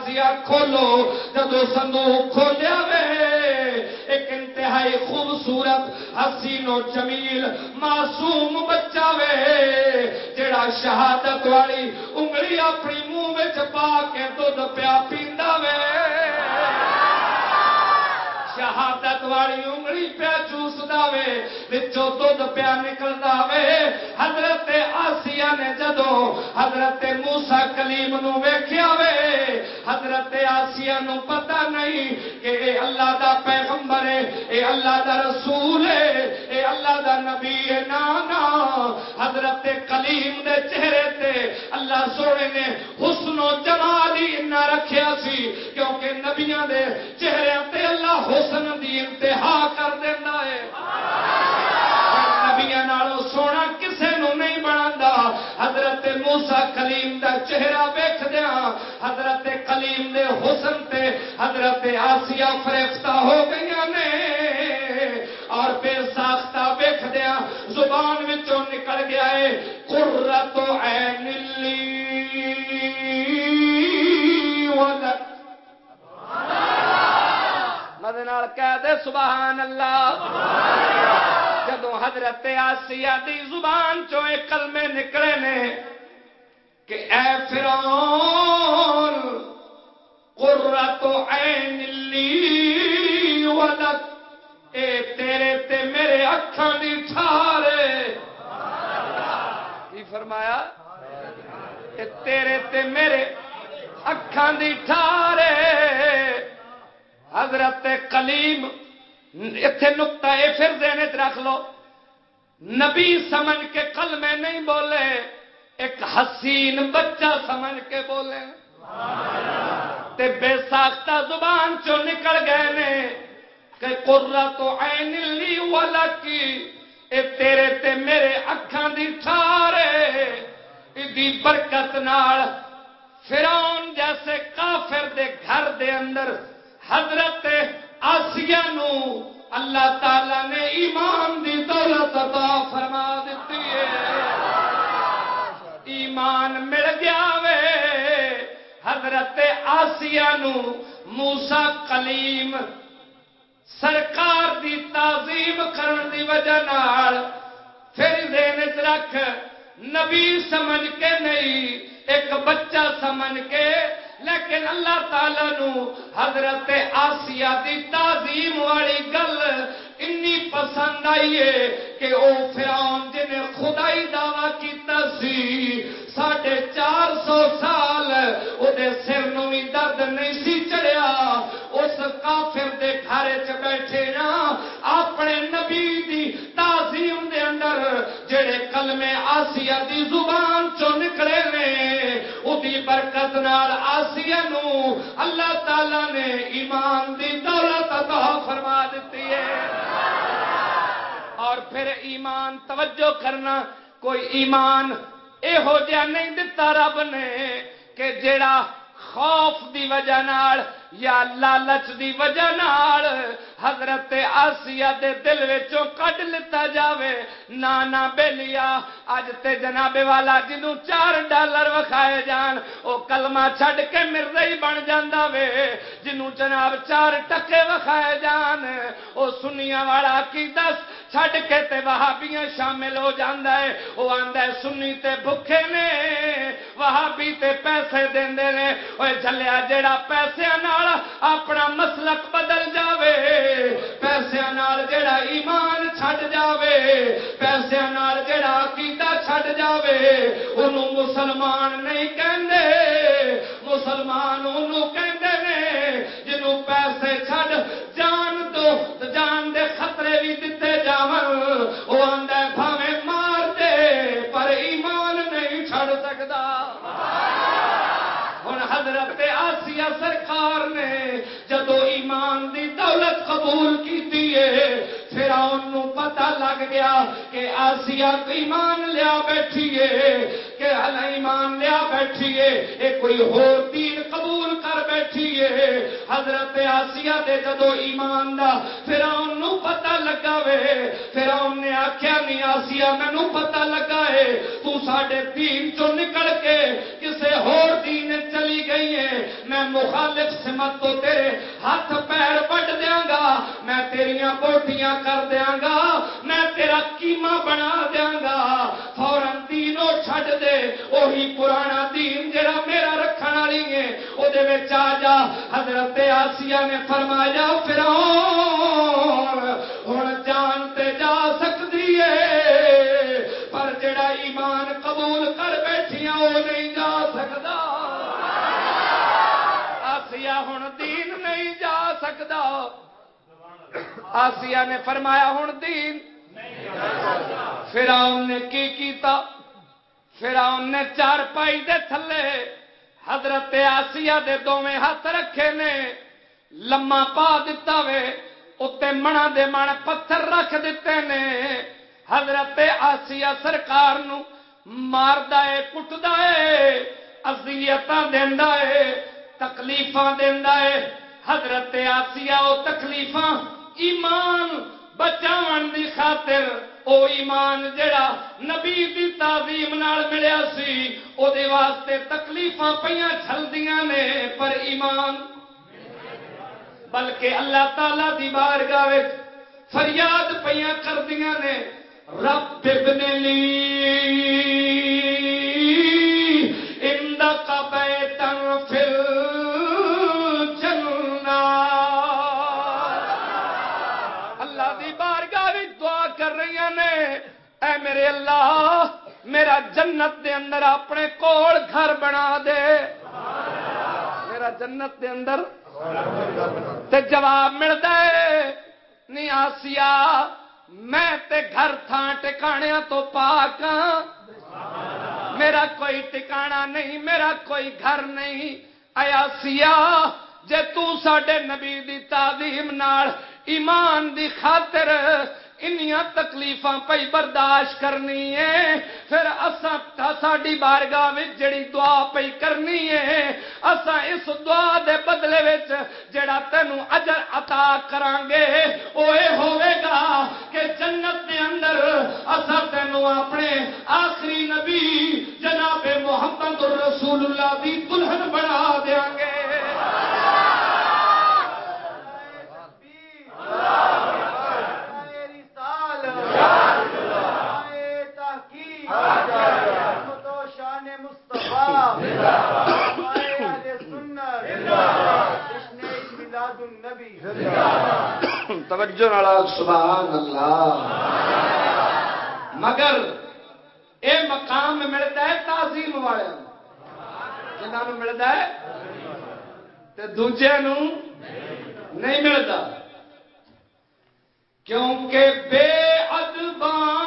حضرت کھولو، جدو صندوق کھولیا وے ایک انتہائی خوبصورت حسین و جمیل معصوم بچہ وے جڑا شہادت والی انگلی اپنی منہ پا کے دھد پیا پیندا وے شہادت والی انگلی پیا چوسدا وے وچوں دودھ پیا نکلتا وے حضرت آسیہ نے جدو حضرت موسا کلیم نو ویکھیا وے حضرت آسیہ نو پتہ نہیں کہ اے اللہ دا پیغمبر ہے اے اللہ دا رسول ہے اللہ دا نبی ہے، نا نا۔ حضرت کلیم دے چہرے تے اللہ سونے نے حسن و جمال ہی اتنا رکھیا سی، کیونکہ نبیاں دے چہرے تے اللہ حسن دی انتہا کر دینا ہے۔ نبیاں نالوں سونا کسے نو نہیں بنا حضرت موسا کلیم دا چہرہ ویخ دیا ہاں۔ حضرت کلیم دے حسن تے حضرت آسیہ فریفتہ ہو گئی نے۔ اور بے ساختہ ویخ دیا ہاں، زبان وچوں نکل گیا ہے قرۃ عین لی۔ ولک مدنال کہہ دے، سبحان اللہ۔ جدو حضرت آسیہ دی زبان چو ایک کلمے نکلے نے، کہ اے فرعون قرۃ عین لی۔ ولک اے تیرے تے میرے اکھاں دی ٹھارے کی فرمایا؟ اے تیرے تے میرے اکھاں دی ٹھارے حضرت کلیم اتنے نکتا ہے پھر دینے رکھ لو۔ نبی سمجھ کے کل میں نہیں بولے، ایک حسین بچہ سمجھ کے بولے۔ تے بے ساختہ زبان چو نکل گئے نے؟ کہ قرہ تو عین لی ولکی اے تیرے تے میرے اکھان دی ٹھارے دی برکت نال فرعون جیسے کافر دے گھر دے اندر حضرت آسیہ نو اللہ تعالی نے ایمان دی دولت عطا فرما دیتی ہے۔ ایمان مل گیا وے۔ حضرت آسیہ نو موسا کلیم سرکار دی تعظیم کرن دی وجہ نال پھر دین چ رکھ، نبی سمجھ کے نہیں، ایک بچہ سمجھ کے۔ لیکن اللہ تعالی نو حضرت آسیہ دی تعظیم والی گل انی پسند آئی ہے کہ او فرعون جنہیں خدائی دعویٰ کیتا سی، ساڑھے چار سو سال او دے سر نو درد نہیں سی چڑھیا۔ اس کافر دے گھر چ بیٹھے نا، اپنے نبی دی تعظیم دے اندر جڑے کلمے آسیہ دی زبان چو نکلے نے، او دی برکت نال آسیہ نو اللہ تعالی نے ایمان دی دولت عطا فرما دیتی ہے۔ اور پھر ایمان توجہ کرنا، کوئی ایمان اے ہو نہیں دتا رب نے کہ جیڑا خوف دی وجہ نال یا لالچ دی وجہ نال حضرت آسیہ دے دل وچوں کڈ لتا جاوے۔ نا نا بیلیا، اج تے جناب والا جنوں چار ڈالر وکھائے جان، او کلمہ چھڈ کے مرزئی بن جاندا وے۔ جنوں جناب چار ٹکے وکھائے جان، او سنیاں والا کی دس چھڈ کے تے وہابیاں شامل ہو جاندا ہے او آندا ہے سنی تے بھکھے نے، وہابی تے پیسے دیندے نے۔ اوے جھلیا جیڑا پیسے نال اپنا مسلک بدل جاوے، پیسے نال جڑا ایمان چھڈ جاوے، پیسے نال جڑا عقیدہ چھڈ جاوے انہوں مسلمان نہیں کہندے، مسلمان انہوں کہندے نے، جنوں پیسے چھڈ جان دو جان دے خطرے بھی دتے جاون، او آندا بھاویں مار دے پر ایمان نہیں چھڑ سکدا ہن حضرت سرکار نے جدو ایمان دی دولت قبول کیتی ہے فرعون نو پتہ لگ گیا کہ آسیہ ایمان لیا بیٹھی ہے کہ ہل ایمان لیا بیٹھی ہے اے کوئی ہور دین قبول کر بیٹھی ہے حضرت آسیہ دے جدو ایمان دا فرعون نو پتہ لگا وے فرعون نے آکھیا نہیں آسیہ مینوں پتہ لگا ہے تو ساڈے دین چوں نکل کے کسے ہور دین چلی گئی ہے میں مخالف سمت تو تیرے ہاتھ پیر وڈ دیاں گا میں تیریاں بوٹیاں کر کر دیاں گا، میں تیرا کیما بنا دیاں گا۔ فورن دینو چھڈ دے وہی پرانا دین جڑا میرا رکھن والی ہے او دے وچ آ جا۔ حضرت آسیہ نے فرمایا، فرعون، ہن جان تے جا سکدی ہے پر جڑا ایمان قبول کر بیٹھیاں، او نہیں جا سکدا۔ آسیہ ہن دین نہیں جا سکدا۔ آسیہ نے فرمایا، ہن دین. فرعون نے کی کیتا؟ فرعون نے چار پائی دے تھلے۔ حضرت آسیہ دے دوویں ہاتھ رکھے نے۔ لما پا دیتا وے، اتے منا دے من پتھر رکھ دیتے نے۔ حضرت آسیہ سرکار نو ماردا ہے کٹدا ہے اذیتاں دیندا ہے تکلیفاں دیندا ہے حضرت آسیہ او تکلیفاں ایمان بچاون دی خاطر او ایمان جڑا نبی دی تعظیم نال ملیا سی، او دے واسطے تکلیفاں پیاں چھلدیاں نے، پر ایمان بلکہ اللہ تعالی دی بارگاہ وچ فریاد پیاں کردیاں نے، رب ابن لی عندك بیتا فی اے میرے اللہ، میرا جنت دے اندر اپنے کول گھر بنا دے۔ میرا جنت دے اندر تے جواب ملتا ہے نہیں آسیا میں تے گھر تھان ٹکانیا تو پاک ہاں۔ میرا کوئی ٹکانا نہیں، میرا کوئی گھر نہیں۔ ایا سیا جے تو ساڈے نبی دی تعظیم نال ایمان دی خاطر انیاں تکلیفاں پئی برداشت کرنی ہے۔ پھر اساں ساڈی بارگاہ وچ جڑی دعا پئی کرنی ہے، اساں اس دعا دے بدلے وچ جڑا تینوں اجر عطا کران گے اوے ہوے گا کہ جنت دے اندر اساں تینوں اپنے آخری نبی جناب محمد رسول اللہ دی دلہن بنا دیاں گے توجہ سبحان اللہ۔ مگر اے مقام ملتا ہے تعظیم والے جنہوں ملتا ہے، تے دوجے نو نہیں ملتا۔ کیونکہ بے ادبان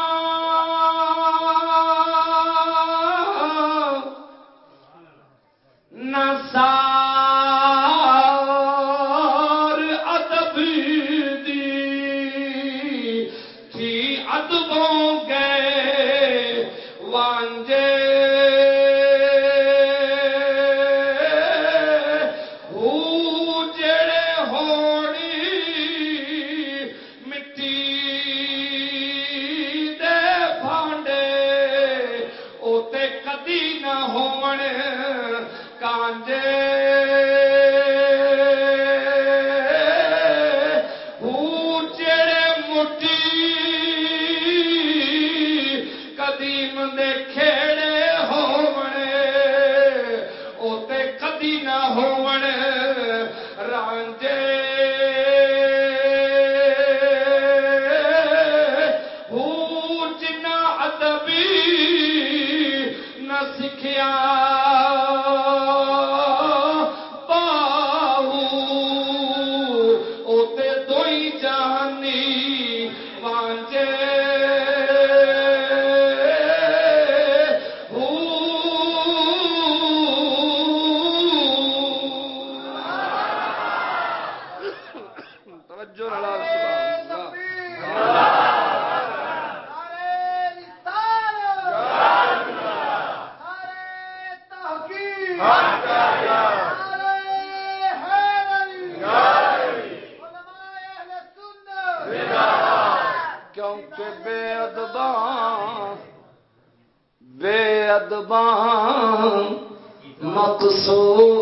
alto sou.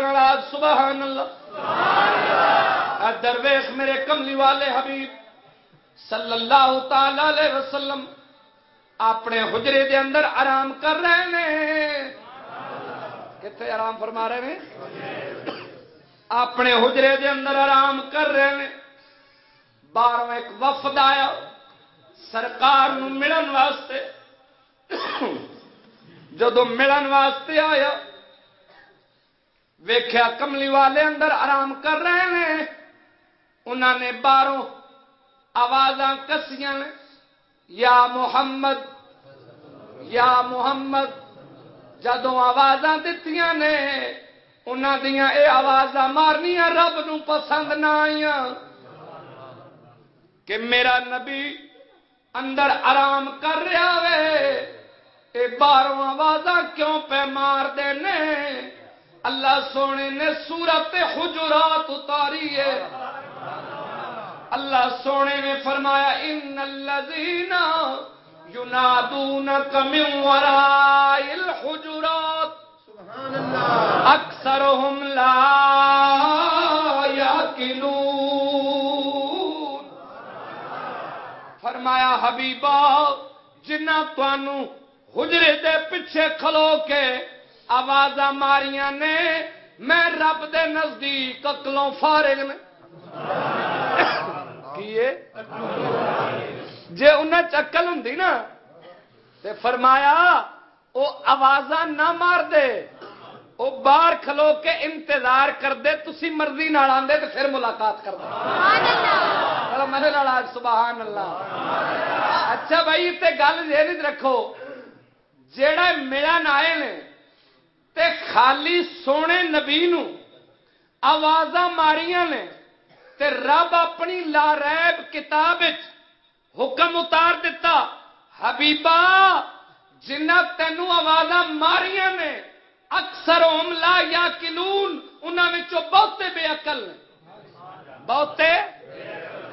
میرا سبحان اللہ۔ درویش میرے کملی والے حبیب صلی اللہ تعالی علیہ وسلم، اپنے حجرے دے اندر آرام کر رہے ہیں۔ کتنے آرام فرما رہے ہیں؟ اپنے حجرے دے اندر آرام کر رہے ہیں۔ باہروں ایک وفد آیا، سرکار ملن واسطے۔ جدو ملن واسطے آیا ویخیا کملی والے اندر آرام کر رہے ہیں۔ انہوں نے باہروں آواز کسیاں یا محمد یا محمد جدو آواز دیتی نے انہوں دیا یہ آواز مارنیا رب نو پسند نہ آئی کہ میرا نبی اندر آرام کر رہا وے، اے باہروں آواز کیوں پہ مار دینے اللہ سونے نے سورت حجرات اتاری ہے۔ اللہ سونے نے فرمایا ان الذین ینادونک من وراء الحجرات اکثرهم لا یاکلون۔ فرمایا حبیبا جنہ تانوں حجرے دے پیچھے کھلو کے آواز ماریاں نے میں رب دے نزدیک اکلوں فارغ نے۔ کیے جے انہیں چکل ہوں نا تے فرمایا وہ آواز نہ مار دے وہ باہر کھلو کے انتظار کر دے تسی مرضی نال آندے تے پھر ملاقات کر دے۔ میرے آج سبحان اللہ۔ اچھا بھائی تے گل یہ رکھو جیڑا ملن آئے نے تے خالی سونے نبی نو آواز ماریاں نے تے رب اپنی لا ریب کتاب حکم اتار دیتا حبیبا، جنہ تینوں آواز ماریاں نے، اکثر لا یا کلون انہوں بہتے بے اقل نے۔ بہتے؟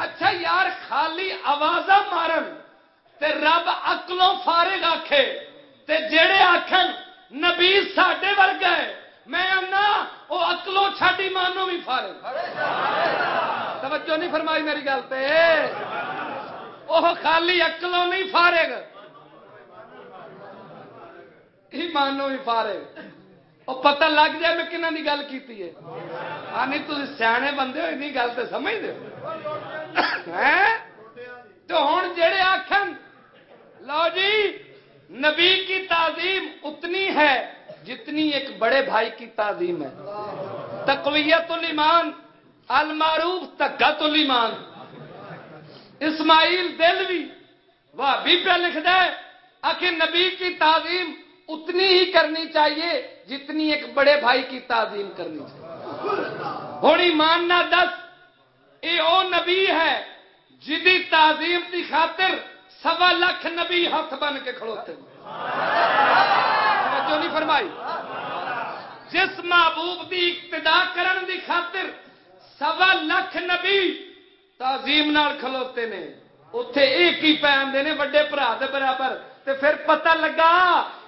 اچھا یار، خالی آواز مارن تے رب اکلوں فارغ آکھے، تے جڑے آخر نبی ساڈے ورگا ہے۔ میں آنا وہ اکلوں چھاڈی مانو بھی فارغ۔ توجہ نہیں فرمائی میری گل پہ وہ خالی اکلوں نہیں فارغ۔ مانو بھی فارغ۔ وہ پتہ لگ جائے میں کنہ کی گل کی ہے۔ ہاں نہیں تھی سیانے بندے ہو گل ہاں؟ تو سمجھ دو تو ہوں جڑے آخر لو جی نبی کی تعظیم اتنی ہے جتنی ایک بڑے بھائی کی تعظیم ہے۔ تقویت الایمان، المعروف تکت الایمان۔ اسماعیل دلوی وہ بھی پہ لکھ دے، آخر نبی کی تعظیم اتنی ہی کرنی چاہیے جتنی ایک بڑے بھائی کی تعظیم کرنی چاہیے۔ ہوں ماننا دس یہ او نبی ہے جدی تعظیم کی خاطر سوا لاکھ نبی ہاتھ بن کے کھڑوتے جو نہیں فرمائی جس محبوب کی ابتدا کرن دی خاطر سوا لاکھ نبی تعظیم نال کھلوتے نے اتے ایک ہی پہ آتے وڈے برا دے برابر تے پھر پتہ لگا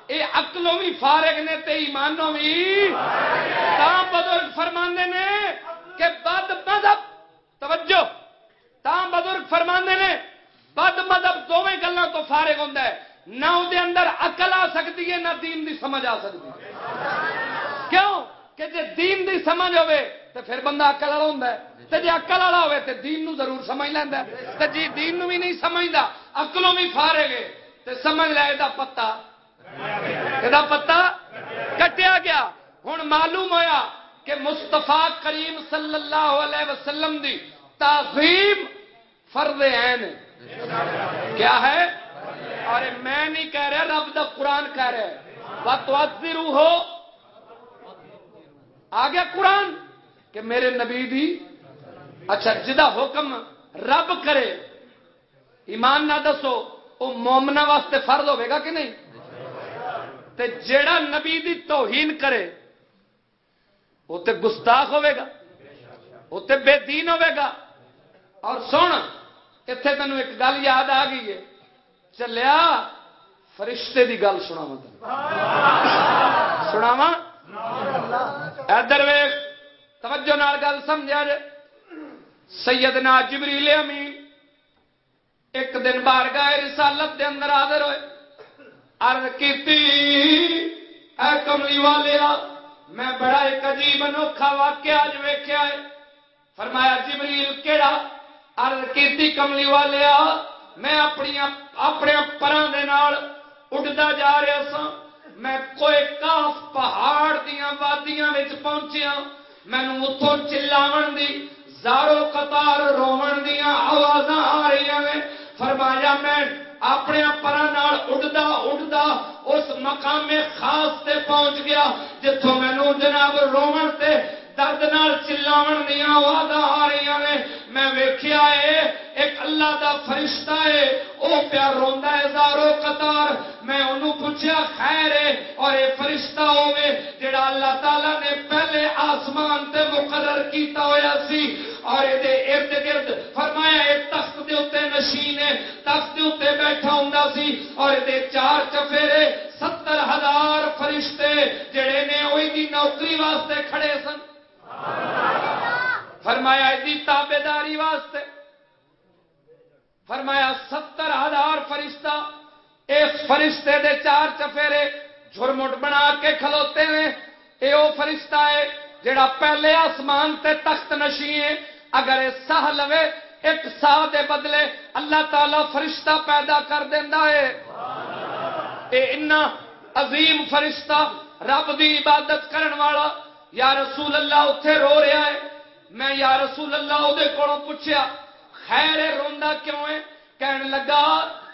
یہ اکلوں بھی فارغ نے تے ایمانوں بھی تاں بزرگ فرماندے نے کہ بد مذہب توجہ تاں بزرگ فرماندے نے بد مذہب دونوں گلوں تو فارغ ہوتا ہے۔ نہ وہ اندر اقل آ سکتی ہے، نہ دین دی سمجھ آ سکتی ہے۔ کیوں؟ کہ جی دین دی سمجھ ہوے تو پھر بندہ اقل والا ہوتا ہے۔ تو جی اقل والا ہوے تو دین نو ضرور سمجھ لینا تو جی دین نو بھی نہیں سمجھتا اقلوں بھی فارے گے تو سمجھ لے یہ پتا۔ یہ پتا کٹیا گیا۔ ہوں معلوم ہویا کہ مستفا کریم صلی اللہ علیہ وسلم دی تعظیم فرد عین کیا ہے؟ اور میں نہیں کہہ رہا، رب دا قرآن کہہ رہا بات رو ہو آ گیا قرآن؟ کہ میرے نبی دی اچھا جدا حکم رب کرے۔ ایمان نہ دسو وہ مومنا واسطے فرد ہوے گا کہ نہیں؟ تے جیڑا نبی دی توہین کرے وہ تے گستاخ ہوے گا وہ تے بے دین ہوے گا۔ اور سن اتنے تینوں ایک گل یاد آ گئی ہے چلیا فرشتے دی گل سنا سناوا ادھر ویخ توجہ نال گل سمجھا جائے سیدنا جبریل امین ایک دن بار گئے رسالت دے اندر حاضر ہوئے ارد کی اے کملی والے میں بڑا ایک عجیب انوکھا واقعہ اج ویخیا ہے فرمایا جبریل کیڑا ارد کی کملی والے میں اپنی اپنے پران اڈتا جا رہا سا میں کوئی کاف پہاڑ دیا وادیاں پہنچیا مینو اتوں چلاو دی زارو قطار رومن دیا آواز آ رہی ہیں فرمایا میں اپنے پران اڈتا اڈتا اس مقام خاص تے پہنچ گیا جتوں مینو جناب رومن تے درد نال چلاو دیا آواز آ رہی ہیں میں ویخیا ہے، ایک اللہ دا فرشتہ ہے وہ پیا روا ہے زارو قطار۔ میں انہوں پوچھا خیر ہے، اور یہ فرشتہ ہوے جڑا اللہ تعالی نے پہلے آسمان تے مقرر کیتا ہویا سی۔ اور یہ ارد گرد فرمایا یہ تخت دے اتنے نشین ہے، تخت دے اتنے بیٹھا ہوں سی۔ اور یہ چار چفیرے، ستر ہزار فرشتے، جڑے نے وہی نوکری واسطے کھڑے سن۔ فرمایا دی تابے داری واسطے۔ فرمایا ستر ہزار فرشتہ اس فرشتے دے چار چفیرے جھرمٹ بنا کے کھلوتے ہیں۔ یہ وہ فرشتہ ہے جڑا پہلے آسمان تے تخت نشی ہے۔ اگر یہ سہ لوے، ایک سا دے بدلے اللہ تعالی فرشتہ پیدا کر دینا ہے۔ اے اتنا عظیم فرشتہ رب دی عبادت کرن والا یا رسول اللہ اتے رو رہا ہے؟ میں یا رسول اللہ وہ پوچھا خیر روندا کیوں ہے؟ کہنے لگا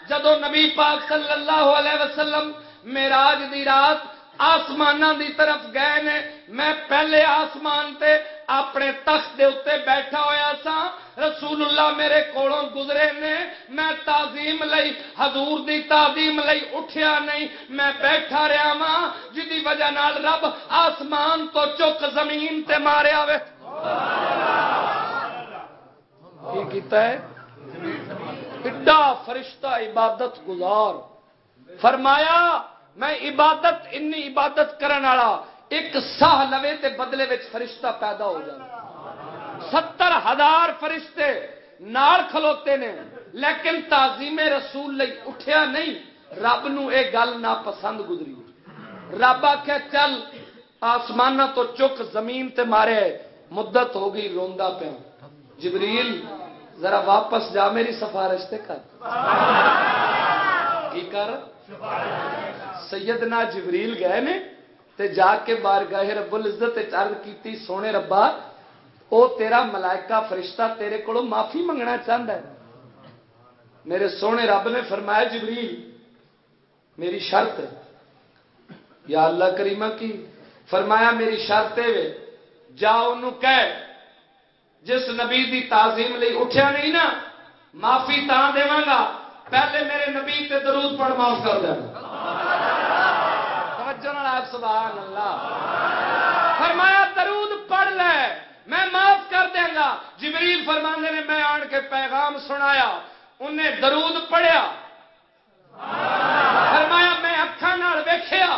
جدو نبی پاک صلی اللہ علیہ وسلم میراج دی رات آسمان دی طرف گئے نے، میں پہلے آسمان تے اپنے تخت دے اتنے بیٹھا ہوا سا، رسول اللہ میرے کولوں گزرے نے، میں تعظیم لئی، حضور دی تعظیم لئی اٹھیا نہیں، میں بیٹھا رہا وا جی وجہ نال رب آسمان تو چک زمین تے ماریا وے۔ کیتا ہے؟ ایڈا فرشتہ عبادت گزار۔ فرمایا میں عبادت ان عبادت کرنے والا ایک ساہ لوے تے بدلے وچ فرشتہ پیدا ہو جائے ستر ہزار فرشتے نال کھلوتے نے لیکن تعظیم رسول لئی اٹھیا نہیں۔ رب نو اے گل نہ پسند گزری۔ رب آخ چل آسمان تو چک زمین تے مارے مدت ہو گئی روندا پیا۔ جبریل ذرا واپس جا میری سفارش تے کر۔ کی کر؟ سیدنا جبریل گئے نے تے جا کے بار گاہ رب العزت چرد کیتی سونے ربا، او تیرا ملائکہ فرشتہ تیرے کو معافی منگنا چاہتا ہے۔ میرے سونے رب نے فرمایا، جبریل، میری شرط یا اللہ کریمہ کی، فرمایا، میری شرط ہے جا ان جس نبی دی تعظیم لئی اٹھیا نہیں نا، معافی تا گا۔ پہلے میرے نبی تے درود پڑھ معاف کر دینا سبحان اللہ فرمایا، درود پڑھ لے، میں معاف کر دیا گا۔ جبریل فرمانے نے، میں آن کے پیغام سنایا، انہیں درود پڑھیا۔ فرمایا، میں اکھان ویخیا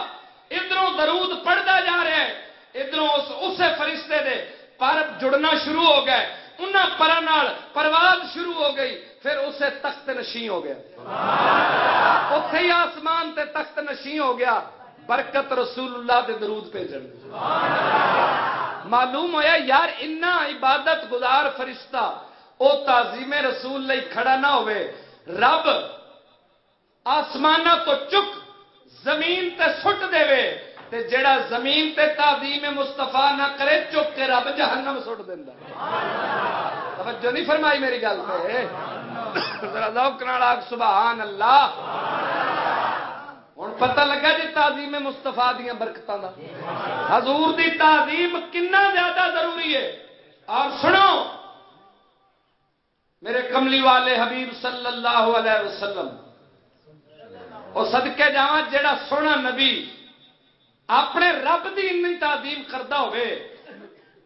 ادھر درود پڑھتا جا رہا ہے ادھر اسے فرشتے دے۔ پر جڑنا شروع ہو گئے انہیں پر پرواز شروع ہو گئی۔ پھر اسے تخت نشی ہو گیا۔ اتے ہی آسمان تے تخت نشی ہو گیا۔ برکت رسول اللہ دے درود پہ جڑ معلوم ہویا یار اتنا عبادت گزار فرشتہ او تعظیم رسول لئی کھڑا نہ ہوئے۔ رب آسمان تو چک زمین تے سٹ دے۔ وے تے جڑا زمین تے تعظیم مصطفیٰ نہ کرے چک کے رب جہنم سٹ دینا توجہ نہیں فرمائی میری گل پہ ذرا ذوق نال سبحان اللہ۔ ہوں پتہ لگا جی تعظیم مستفا دیا برکتوں کا حضور دی تعظیم کنا زیادہ ضروری ہے۔ اور سنو، میرے کملی والے حبیب صلی اللہ علیہ وسلم، وہ سدکے جا جا سونا نبی اپنے رب کی ان تعظیم کرتا ہوئے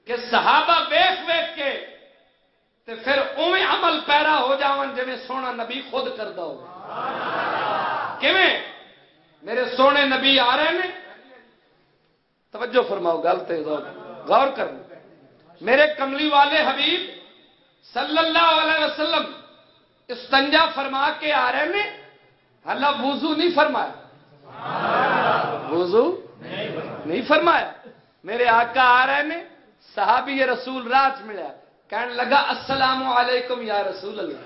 کہ صحابہ ویخ ویخ کے تے پھر اویں عمل پیرا ہو جاون جی سونا نبی خود کرتا ہو۔ میرے سونے نبی آ رہے ہیں۔ توجہ فرماؤ، گل غور کر میرے کملی والے حبیب صلی اللہ علیہ وسلم استنجا فرما کے آ رہے ہیں۔ اللہ وضو نہیں فرمایا۔ وضو نہیں فرمایا۔ میرے آقا آ رہے ہیں۔ صحابی رسول راج ملیا کہنے لگا، السلام علیکم یا رسول اللہ۔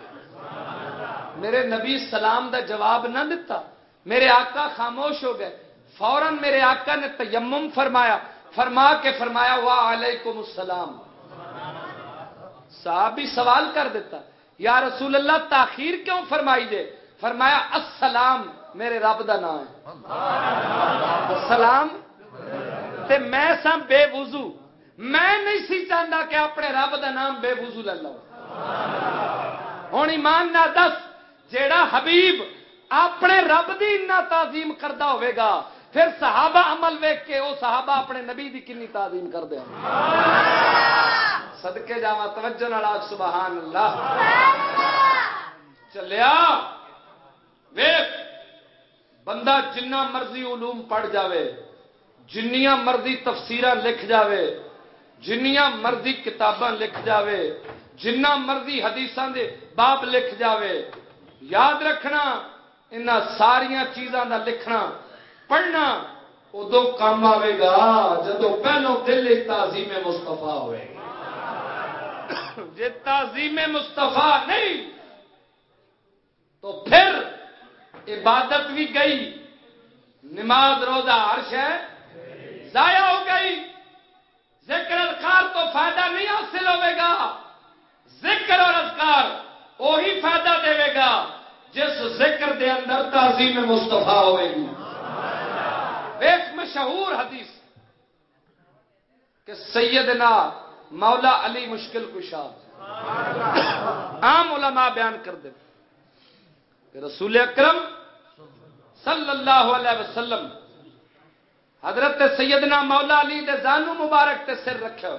میرے نبی سلام دا جواب نہ دیتا میرے آقا خاموش ہو گئے۔ فوراً میرے آقا نے تیمم فرمایا۔ فرما کے فرمایا وا علیکم السلام۔ صاحب بھی سوال کر دیتا۔ یا رسول اللہ، تاخیر کیوں فرمائی دے؟ فرمایا، السلام، میرے رب دا نام۔ ہے سلام تے میں سا بے وضو۔ میں نہیں سی چاہتا کہ اپنے رب دا نام بے وضو لے لو۔ ہوں ایمان نہ دس، جیڑا حبیب اپنے رب دی اتنا تعظیم کرتا ہوئے گا، پھر صحابہ عمل ویک کے وہ صحابہ اپنے نبی دی کنی تعظیم کر دیا سدکے جا توجہ ناراض سبحان اللہ۔ چلیا ویک بندہ جنہ مرضی علوم پڑھ جاوے، جنیاں مرضی تفسیر لکھ جاوے جنیاں مرضی کتاباں لکھ جاوے جنہ مرضی حدیثاں دے باب لکھ جاوے۔ یاد رکھنا ان ساریا چیزاں دا لکھنا، پڑھنا، ادو کام آئے گا جدو پہلو دل تعظیم مستفا ہوئے۔ گا جی تعظیم مستفا نہیں، تو پھر عبادت بھی گئی، نماز روزہ عرش ہے، ضائع ہو گئی۔ ذکر اذکار تو فائدہ نہیں حاصل ہوئے گا۔ ذکر اور اذکار وہی فائدہ دے گا جس ذکر دے اندر تعظیم مستفا ہوئے گی۔ ایک مشہور حدیث کہ سیدنا مولا علی مشکل کشا۔ عام علماء بیان کر دے کہ رسول اکرم صلی اللہ علیہ وسلم حضرت سیدنا مولا علی دے زانو مبارک تے سر رکھے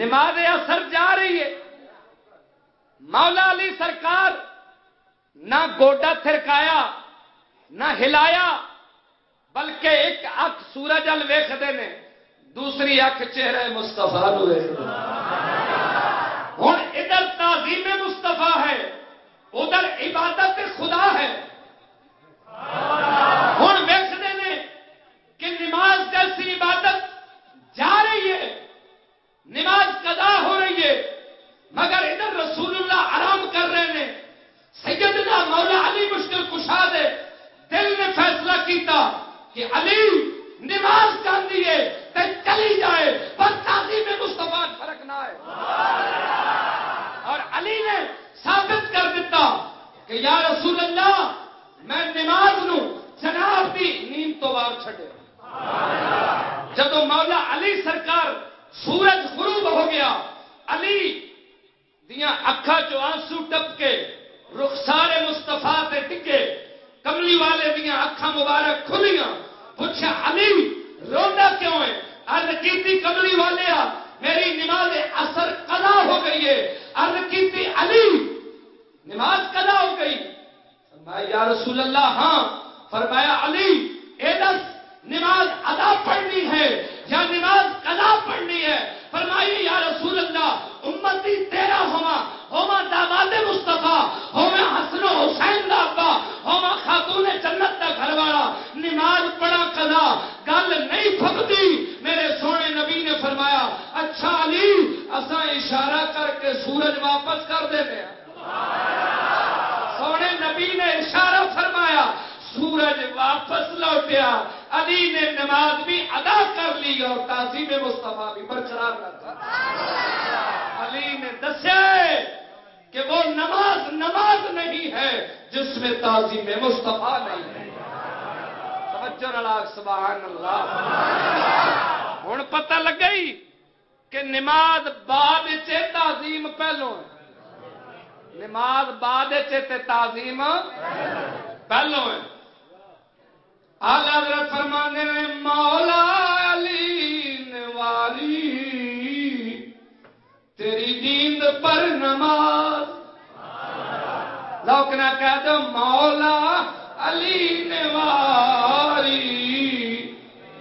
نماز اثر جا رہی ہے۔ مولا علی سرکار نہ گوڈا تھرکایا، نہ ہلایا، بلکہ ایک اک سورج ال ویختے نے، دوسری اک چہرے مستفا ہوں ادھر تعظیم مستفا ہے، ادھر عبادت خدا ہے ہوں ویستے نے کہ جیسی عبادت جا رہی ہے، نماز قضا ہو رہی ہے، مگر ادھر رسول اللہ آرام کر رہے ہیں۔ سیدنا مولا علی مشکل کشا دے دل نے فیصلہ کیتا کہ علی نماز چاہتی ہے تو چلی جائے، پر تعظیم مستفا فرق نہ ہے اور علی نے ثابت کر دیتا کہ یا رسول اللہ، میں نماز نو جناب کی نیند تو بار چھڈے۔ جب مولا علی سرکار سورج غروب ہو گیا، علی دیا اکھا چو آنسو ٹپ کے رخسار مستفا تے ٹکے، کملی والے دیا اکھا مبارک کھلیاں، پوچھا علی رونا کیوں ہے؟ ارد کی کملی والے میری نماز اثر قضا ہو گئی ہے۔ ارد کی علی، نماز قضا ہو گئی۔ فرمایا، یا رسول اللہ ہاں فرمایا علی، اے دس نماز ادا پڑھنی ہے یا نماز قضا پڑھنی ہے؟ فرمائی یا رسول اللہ، امتی تیرا ہوا ہوما داماد مصطفیٰ، ہوما حسن و حسین دا ابا، ہوما خاتون جنت دا گھر والا نماز پڑھا قضا، گل نہیں پھکتی۔ میرے سونے نبی نے فرمایا اچھا علی اسا اشارہ کر کے سورج واپس کر دے سونے نبی نے اشارہ فرمایا، سورج واپس لوٹیا۔ علی نے نماز بھی ادا کر لی اور تعظیم مصطفیٰ بھی برقرار رکھا علی نے دسیا کہ وہ نماز نماز نہیں ہے جس میں تعظیم مصطفیٰ نہیں ہے۔ سبحان اللہ۔ ہوں پتہ لگ گئی کہ نماز بعد تعظیم پہلو ہے۔ نماز بعد تعظیم پہلو ہے۔ آل حضرت فرمانے میں مولا علی نواری، تیری نیند پر نماز۔ لوگ نہ کہہ دو، مولا علی نواری،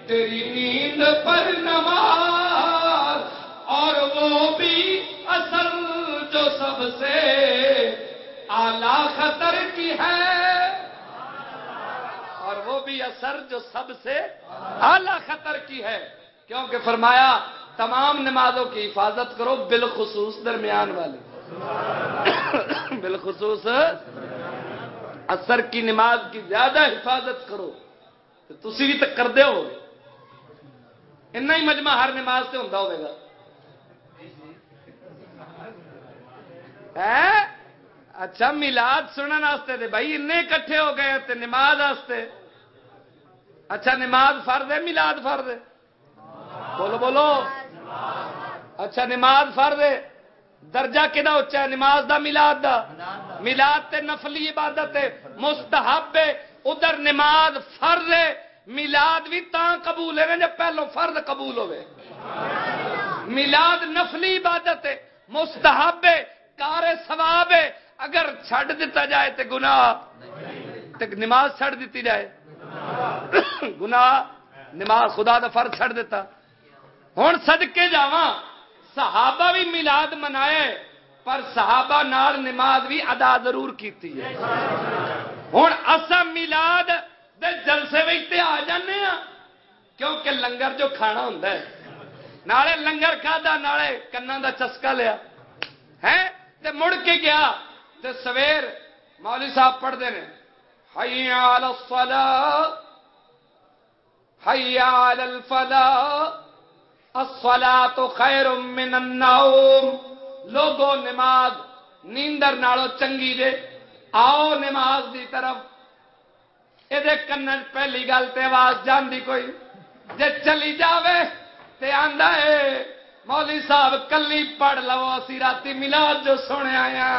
تیری نیند پر نماز۔ اور وہ بھی اصل جو سب سے اعلی خطر کی ہے۔ اور وہ بھی اثر جو سب سے اعلی خطر کی ہے۔ کیونکہ فرمایا، تمام نمازوں کی حفاظت کرو بالخصوص درمیان والی۔ بالخصوص اثر کی نماز کی زیادہ حفاظت کرو۔ تو تھی بھی تو کر دے ہو۔ اتنا ہی مجمع ہر نماز سے ہوتا ہوگا اچھا ملاد سننے بھائی ان کٹھے ہو گئے تے نماز آستے اچھا نماز فرد ہے ملاد فرد ہے؟ بولو بولو۔ اچھا نماز فرد ہے۔ درجہ کدا اچا ہے؟ نماز دا ملاد دا۔ ملاد تے نفلی عبادت ہے، مستحب ہے۔ ادھر نماز فرد ہے ملاد بھی تا قبول ہے جب پہلو فرد قبول ہوئے۔ ملاد نفلی عبادت ہے، مستحب ہے، کار ثواب ہے۔ اگر چھڑ دیتا جائے تو گناہ، تے نماز چھڑ دیتی جائے۔ گناہ، نماز خدا دا فرض چھڑ دیتا۔ ہوں سدکے جاواں، صحابہ بھی ملاد منائے، پر صحابہ نال نماز بھی ادا ضرور کیتی ہے۔ ہوں اصا ملاد دے جلسے تے آ جانے ہاں کیونکہ لنگر جو کھانا ہوں نالے لنگر کھادا، نالے کنا دا چسکا لیا۔ ہے تے مڑ کے گیا، تے سویر مولوی صاحب پڑھتے ہیں حی علی الصلاة حی علی الفلاح. الصلاة خیر من النوم. لوگو نماز نیندر نالو چنگی دے. آؤ نماز دی طرف. یہ کن پہلی گل تے آواز جاندی کوئی. جے چلی جاوے تے آندا ہے مولی صاحب کلی پڑھ لو، اسی رات ملاد جو سنے آیا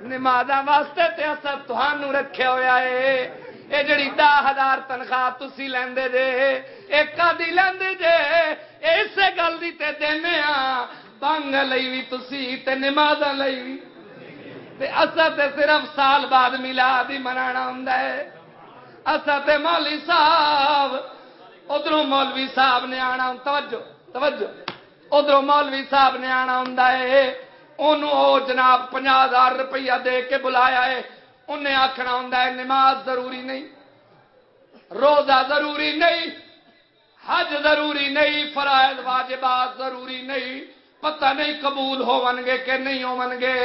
نماز واسطے تے اصا تہانوں رکھے ہوا ہے یہ جڑی دہ ہزار تنخواہ تھی لیندے جے ایک دی لیندے جے اسے گل دی تے دینے ہاں بنگ لئی بھی تسی تے نماز لئی بھی تے اسا تے صرف سال بعد میلاد ہی منانا ہوندا ہے اسا تے مولوی صاحب ادھر مولوی صاحب نے آنا توجہ توجہ ادھر مولوی صاحب نے آنا ہوں او جناب پناہ ہزار روپیہ دے کے بلایا ہے انہیں آخنا ہوں نماز ضروری نہیں روزہ ضروری نہیں حج ضروری نہیں فرائض واجبات ضروری نہیں پتہ نہیں قبول ہون گے کہ نہیں ہون گے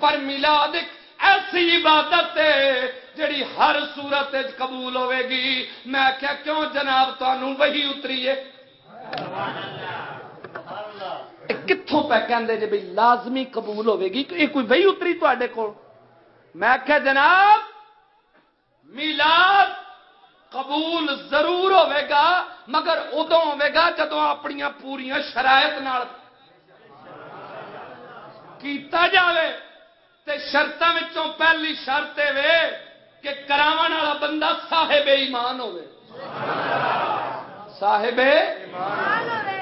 پر میلاد ایسی عبادت ہے جڑی ہر صورت قبول ہوے گی میں کیا کیوں جناب تمہوں وہی اتری ہے کتوں پہ کہ جی بھائی لازمی قبول ہوے گی یہ کوئی وہی اتری تے کو میں کیا جناب، میلاد قبول ضرور ہوے گا مگر ادو ہوے گا جدو اپنی پوریا شرائط نال کیتا جاوے۔ تے شرطوں پہلی شرط وے کہ کراو والا بندہ صاحب ایمان ہوے صاحب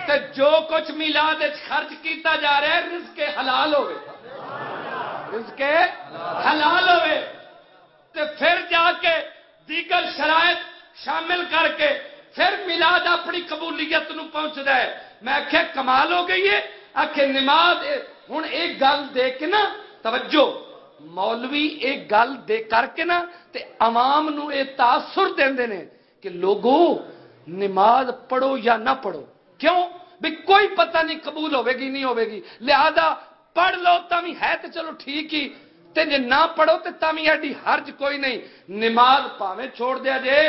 تے جو کچھ میلاد خرچ کیتا جا رہا ہے رزق حلال ہوے رزق حلال ہوے تے پھر جا کے دیگر شرائط شامل کر کے پھر میلاد اپنی قبولیت نو پہنچتا ہے۔ میں آخیا کمال ہو گئی ہے۔ آخ نماز ہوں ایک گل دے کے نا توجہ مولوی ایک گل دے کر کے نا تے عوام نو اے تاثر دے نے کہ لوگو نماز پڑھو یا نہ پڑھو۔ کیوں؟ بھی کوئی پتہ نہیں، قبول ہوے گی نہیں ہوے گی لہذا پڑھ لو تمی ہے تو چلو ٹھیک ہی۔ تے جے نہ پڑھو تے تمی ایڈی حرج کوئی نہیں۔ نماز پاویں چھوڑ دیا جے،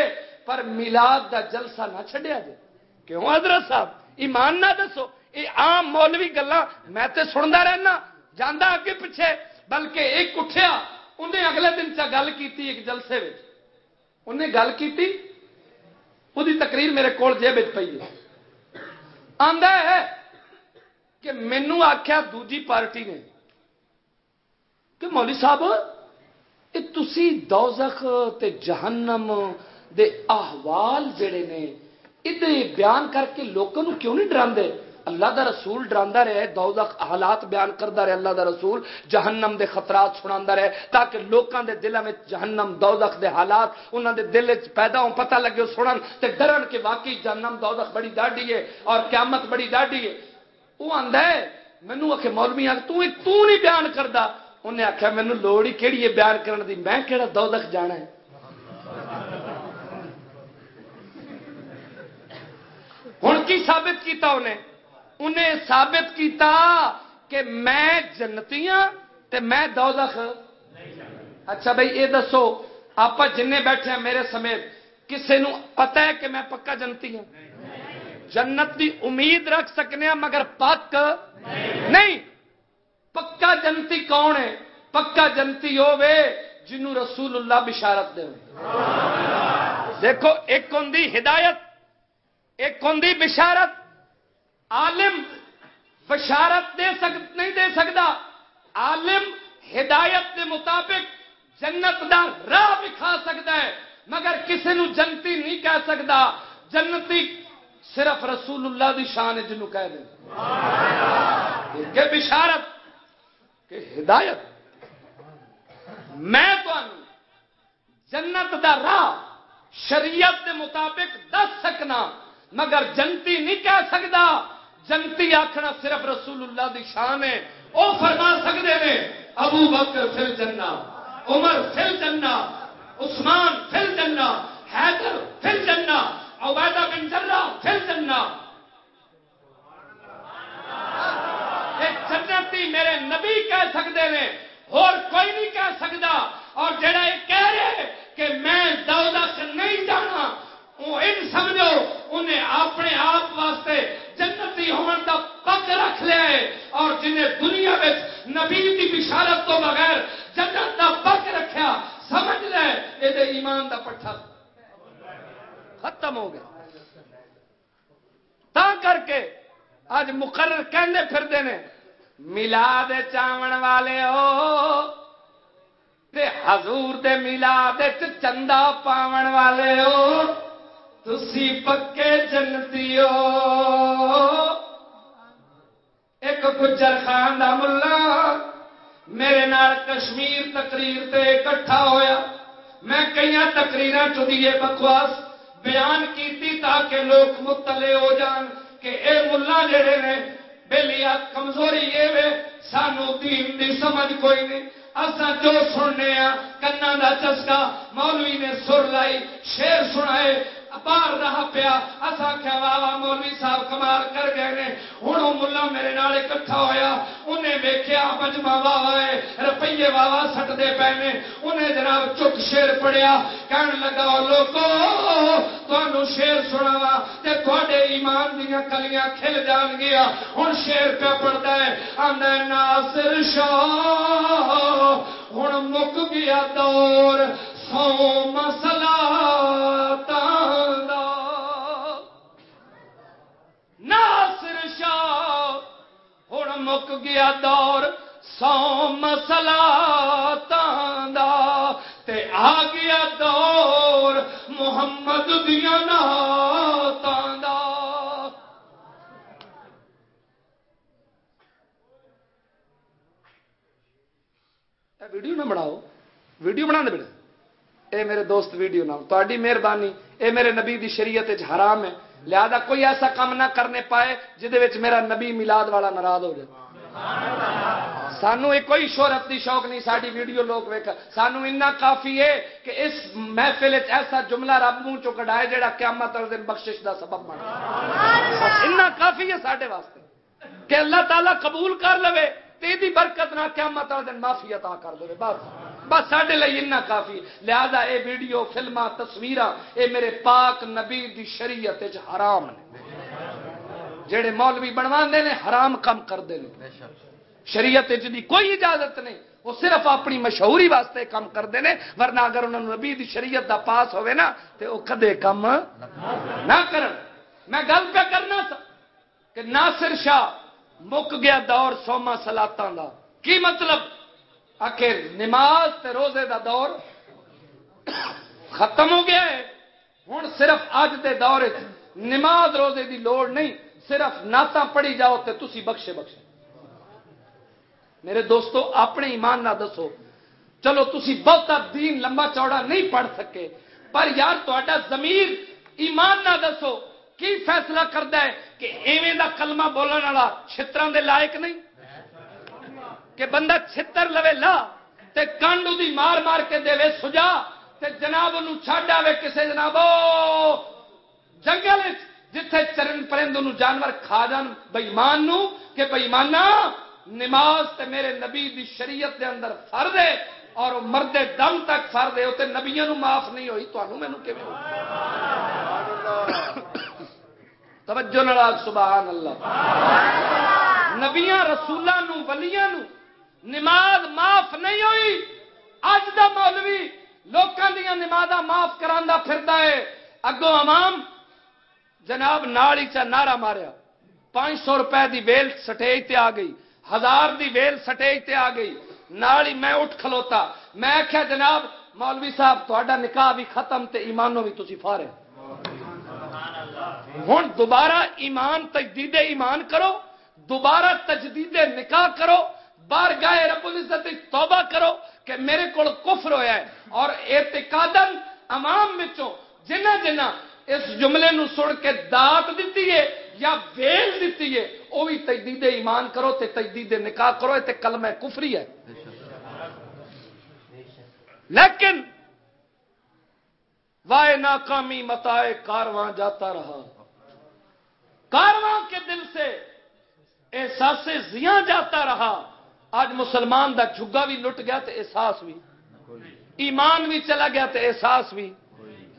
پر میلاد دا جلسہ نہ چھڈیا جے۔ کیوں حضرت صاحب؟ ایمان نہ دسو۔ یہ عام مولوی گلا میں تے سندا رہنا جانا اگے پیچھے، بلکہ ایک اٹھیا، انہیں اگلے دن چا گل کی ایک جلسے انہیں گل کی وہی تقریر میرے کول جیب پی آدھا ہے۔ کہ مینو آخیا دوجی پارٹی نے کہ مولی صاحب یہ تسی دوزخ تے جہنم دے احوال جڑے نے یہ بیان کر کے لوگوں کیوں نہیں ڈرا اللہ دا رسول ڈرا رہے، دوزخ حالات بیان کرتا رہے اللہ دا رسول، جہنم دے خطرات سنا رہے، تاکہ لوگوں دے دلوں میں جہنم، دوزخ دے حالات انہوں دے دل پیدا ہو پتہ لگے سنن تے ڈرن کہ واقعی جہنم، دوزخ بڑی ڈاڈی ہے اور قیامت بڑی ڈاڈی ہے۔ وہ آندا ہے، مینوں آکھے مولوی آ تو تو نہیں بیان کردا۔ انہیں آخیا مینوں لوڑ ہی کیڑی ہے بیان کرن دی؟ میں کیڑا دوزخ جانا ہے؟ ہوں کی ثابت کیتا انہیں؟ انہیں ثابت کیتا کہ میں جنتی ہاں تے میں دوزخ ہاں۔ اچھا بھائی، یہ دسو آپ جن بیٹھے ہیں میرے سمیت کسی نو پتا ہے کہ میں پکا جنتی ہوں جنت کی امید رکھ سکنے ہیں مگر پک نہیں۔ پکا جنتی کون ہے؟ پکا جنتی ہوے جنوں رسول اللہ بشارت دے دیکھو، ایک ہوں ہدایت، ایک ہوں بشارت عالم بشارت دے سک نہیں دے سکتا عالم ہدایت کے مطابق جنت دا راہ کھا سکتا ہے مگر کسی نو جنتی نہیں کہہ سکتا جنتی صرف رسول اللہ دی شان ہے جنوں کہہ دیں کہ بشارت کہ ہدایت۔ میں تو جنت دا راہ شریعت کے مطابق دس سکنا مگر جنتی نہیں کہہ سکتا جنتی آخنا صرف رسول اللہ دی شان ہے۔ وہ فرما سکتے ہیں ابو بکر فل جنا عمر فل جنا عثمان فل جنا حیدر فل جنا عبیدہ بن جرہ پھر جنہ۔ جنتی میرے نبی کہہ سکتے ہیں اور کوئی نہیں کہہ سکتا اور جڑا یہ کہہ رہے کہ میں دولت نہیں جانا وہ ان سمجھو، انہیں اپنے آپ واسطے جنتی ہون کا پک رکھ لیا ہے اور جنہیں دنیا میں نبی کی بشارت تو بغیر جنت کا پک رکھا سمجھ لے، یہ ایمان کا پٹھا۔ ختم ہو گیا۔ تا کر کے اج مقرر کہنے پھرتے ہیں ملاد چاون والے ہو، تے حضور دے ملاد چندہ پاون والے ہو۔ تسی پکے جنتی ہو ایک گجر خان دا ملا، میرے نال کشمیر تقریر تے اکٹھا ہویا۔ میں کئی تقریر چیے بکواس بیان کیتی تاکہ لوگ مطلع ہو جان کہ اے ملا جڑے نے بےلییا کمزوری یہ سانو دین دی سمجھ کوئی نہیں اصا جو سننے ہاں کنا دا چسکا مولوی نے سر لائی، شیر سنائے۔ باہر رہا پیا۔ اصا کیا واہ مولوی صاحب کمال کر گئے نے۔ ہوں ملا میرے نال اکٹھا ہویا۔ انہیں ویکیا مجمع واہ ہے روپیے واہ سٹتے پے نے۔ انہیں جناب چک شیر پڑیا کہن لگا لوگو تمہوں شیر سنا تے تھوڑے ایمان دیا کلیاں کھل جان گیا۔ ہوں شیر پہ پڑتا ہے آدھا ناصر شاہ۔ ہوں مک گیا دور۔ سو مسلا ناصر شاہ ہوں مک گیا دور سو مسلا تے آ گیا دور محمد دیا ناتاندا ویڈیو نہ بناؤ، ویڈیو بنا دے بیٹا۔ اے میرے دوست ویڈیو نہ تاری مہربانی، اے میرے نبی دی شریعت حرام ہے۔ لہذا کوئی ایسا کام نہ کرنے پائے جہد میرا نبی ملاد والا ناراض ہو جائے۔ سانو کوئی شہرت کی شوق نہیں ساری ویڈیو لوگ ویک سانو اتنا کافی ہے کہ اس محفل ایسا جملہ رب منہ چو کڈائے جہاں قیامت دن بخشش دا سبب بنا اتنا کافی ہے سارے واسطے۔ کہ اللہ تعالیٰ قبول کر لو تیری برکت نہ قیامت دن معافی عطا کر دے۔ بس۔ بس سڈے لیے اتنا کافی لہذا اے ویڈیو فلما تصویر اے میرے پاک نبی دی شریعت حرام نے۔ جڑے مولوی بنوا نے حرام کم کرتے ہیں شریعت دی کوئی اجازت نہیں وہ صرف اپنی مشہوری واسطے کام کرتے ہیں ورنہ اگر انہوں نے نبی دی شریعت دا پاس ہوئے نا تو وہ کدے کم نہ کرن۔ میں گل پہ کرنا تھا کہ ناصر شاہ مک گیا دور سوما سلاتاں دا۔ کی مطلب؟ آخر نماز تے روزے دا دور ختم ہو گیا ہے۔ ہوں صرف اج دے دور نماز روزے دی لوڑ نہیں، صرف نعت پڑھی جاؤ تے تسی بخشے بخشے۔ میرے دوستو، اپنے ایمان نہ دسو، چلو تسی بہت دین لمبا چوڑا نہیں پڑھ سکے، پر یار تا زمیر ایمان نہ دسو، کی فیصلہ کرتا ہے کہ ایویں دا کلمہ بولنے والا چھتروں دے لائق نہیں؟ کہ بندہ چھتر لوے لا تے کنڈ دی مار مار کے دے سجا تے جناب انہوں چھڑ آئے کسے جناب جنگل جتھے چرن پرند جانور کھا جان بئیمان نو کہ بئیمانا نماز تے میرے نبی دی شریعت دے اندر فرد ہے اور مرد دم تک فرد ہے تے نبیوں نو معاف نہیں ہوئی تو مینو کہ توجہ نال سبحان اللہ۔ نبیاں رسولوں نو ولیاں نو نماز معاف نہیں ہوئی اج دا مولوی لوکاں دیاں نمازاں معاف کراندا پھردا ہے۔ اگوں عوام جناب نال ہی چا نعرہ ماریا۔ پانچ سو روپے دی ویل سٹیج تے آ گئی، ہزار دی ویل سٹیج تے آ گئی۔ نال ہی میں اٹھ کھلوتا۔ میں آخیا جناب مولوی صاحب تا نکاح بھی ختم تے ایمانوں بھی تھی فارے۔ ہوں دوبارہ ایمان تجدید ایمان کرو، دوبارہ تجدید نکاح کرو۔ بار گائے رب العزت توبہ کرو کہ میرے کو کفر ہویا ہے اور اعتقادن عوام جنہ جنہ اس جملے نو سن کے دات دیتی ہے یا ویل دیتی ہے وہ بھی تجدید ایمان کرو تے تجدید نکاح کرو تے کلمہ کفری ہے۔ لیکن وائے ناکامی متائے کارواں جاتا رہا۔ کارواں کے دل سے احساس زیاں جاتا رہا۔ آج مسلمان دا جھگا بھی لٹ گیا تو احساس بھی۔ ایمان بھی چلا گیا تو احساس بھی۔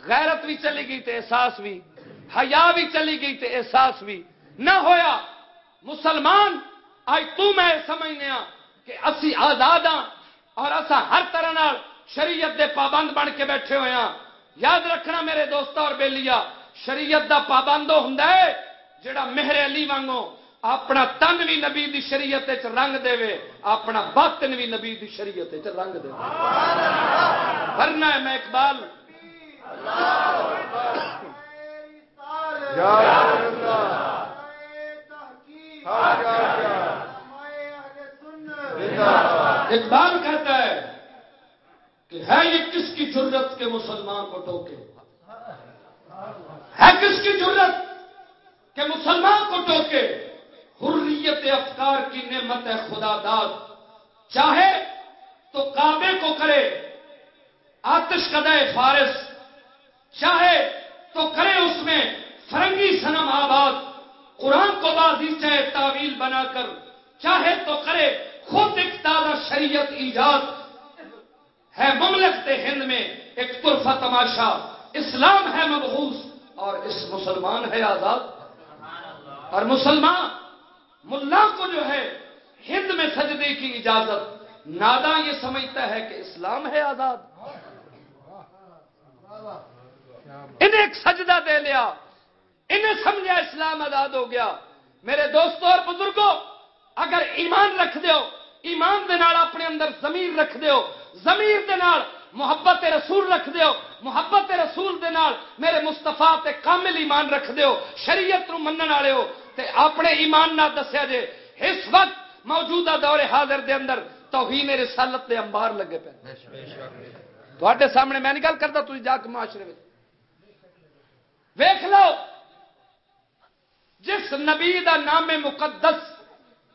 غیرت بھی چلی گئی تو احساس بھی۔ حیا بھی چلی گئی تو احساس بھی۔ نہ ہویا۔ مسلمان، آج تو میں سمجھنے ہاں کہ اسی آزاد ہاں اور اسا ہر طرح نال شریعت دے پابند بن کے بیٹھے ہوئے ہاں۔ یاد رکھنا میرے دوست اور بیلیا شریعت دا پابند ہوں جڑا مہر علی وانگو اپنا تن بھی نبی دی شریعت رنگ دے وے اپنا باطن بھی نبی دی شریعت رنگ دے ورنہ ہے میں اقبال اقبال کہتا ہے کہ ہے یہ کس کی جرت کے مسلمان کو ٹوکے؟ ہے کس کی جرت کہ مسلمان کو ٹوکے؟ حریت افکار کی نعمت ہے خدا داد۔ چاہے تو کعبے کو کرے، آتش قدع فارس۔ چاہے تو کرے اس میں فرنگی سنم آباد۔ قرآن کو بازی چاہے تعویل بنا کر۔ چاہے تو کرے خود ایک تازہ شریعت ایجاد۔ ہے مملکت ہند میں ایک طرفہ تماشا۔ اسلام ہے مبغوث اور اس مسلمان ہے آزاد۔ اور مسلمان ملا کو جو ہے ہند میں سجدے کی اجازت نادا یہ سمجھتا ہے کہ اسلام ہے آزاد۔ انہیں ایک سجدہ دے لیا، انہیں سمجھا اسلام آزاد ہو گیا۔ میرے دوستوں اور بزرگوں اگر ایمان رکھ دیو ایمان دے نال اپنے اندر زمیر رکھ دیو زمیر دے نال محبت رسول رکھ دیو محبت رسول دے نال میرے مستفا تے کامل ایمان رکھ دیو شریعت نو منن والے ہو تے اپنے ایمان نہ دسیا جے اس وقت موجودہ دور حاضر دے اندر توہین رسالت دے انبار لگے پے۔ تواڈے سامنے میں نہیں گل کردا تسی جا کے معاشرے وچ۔ ویکھ لو جس نبی دا نام مقدس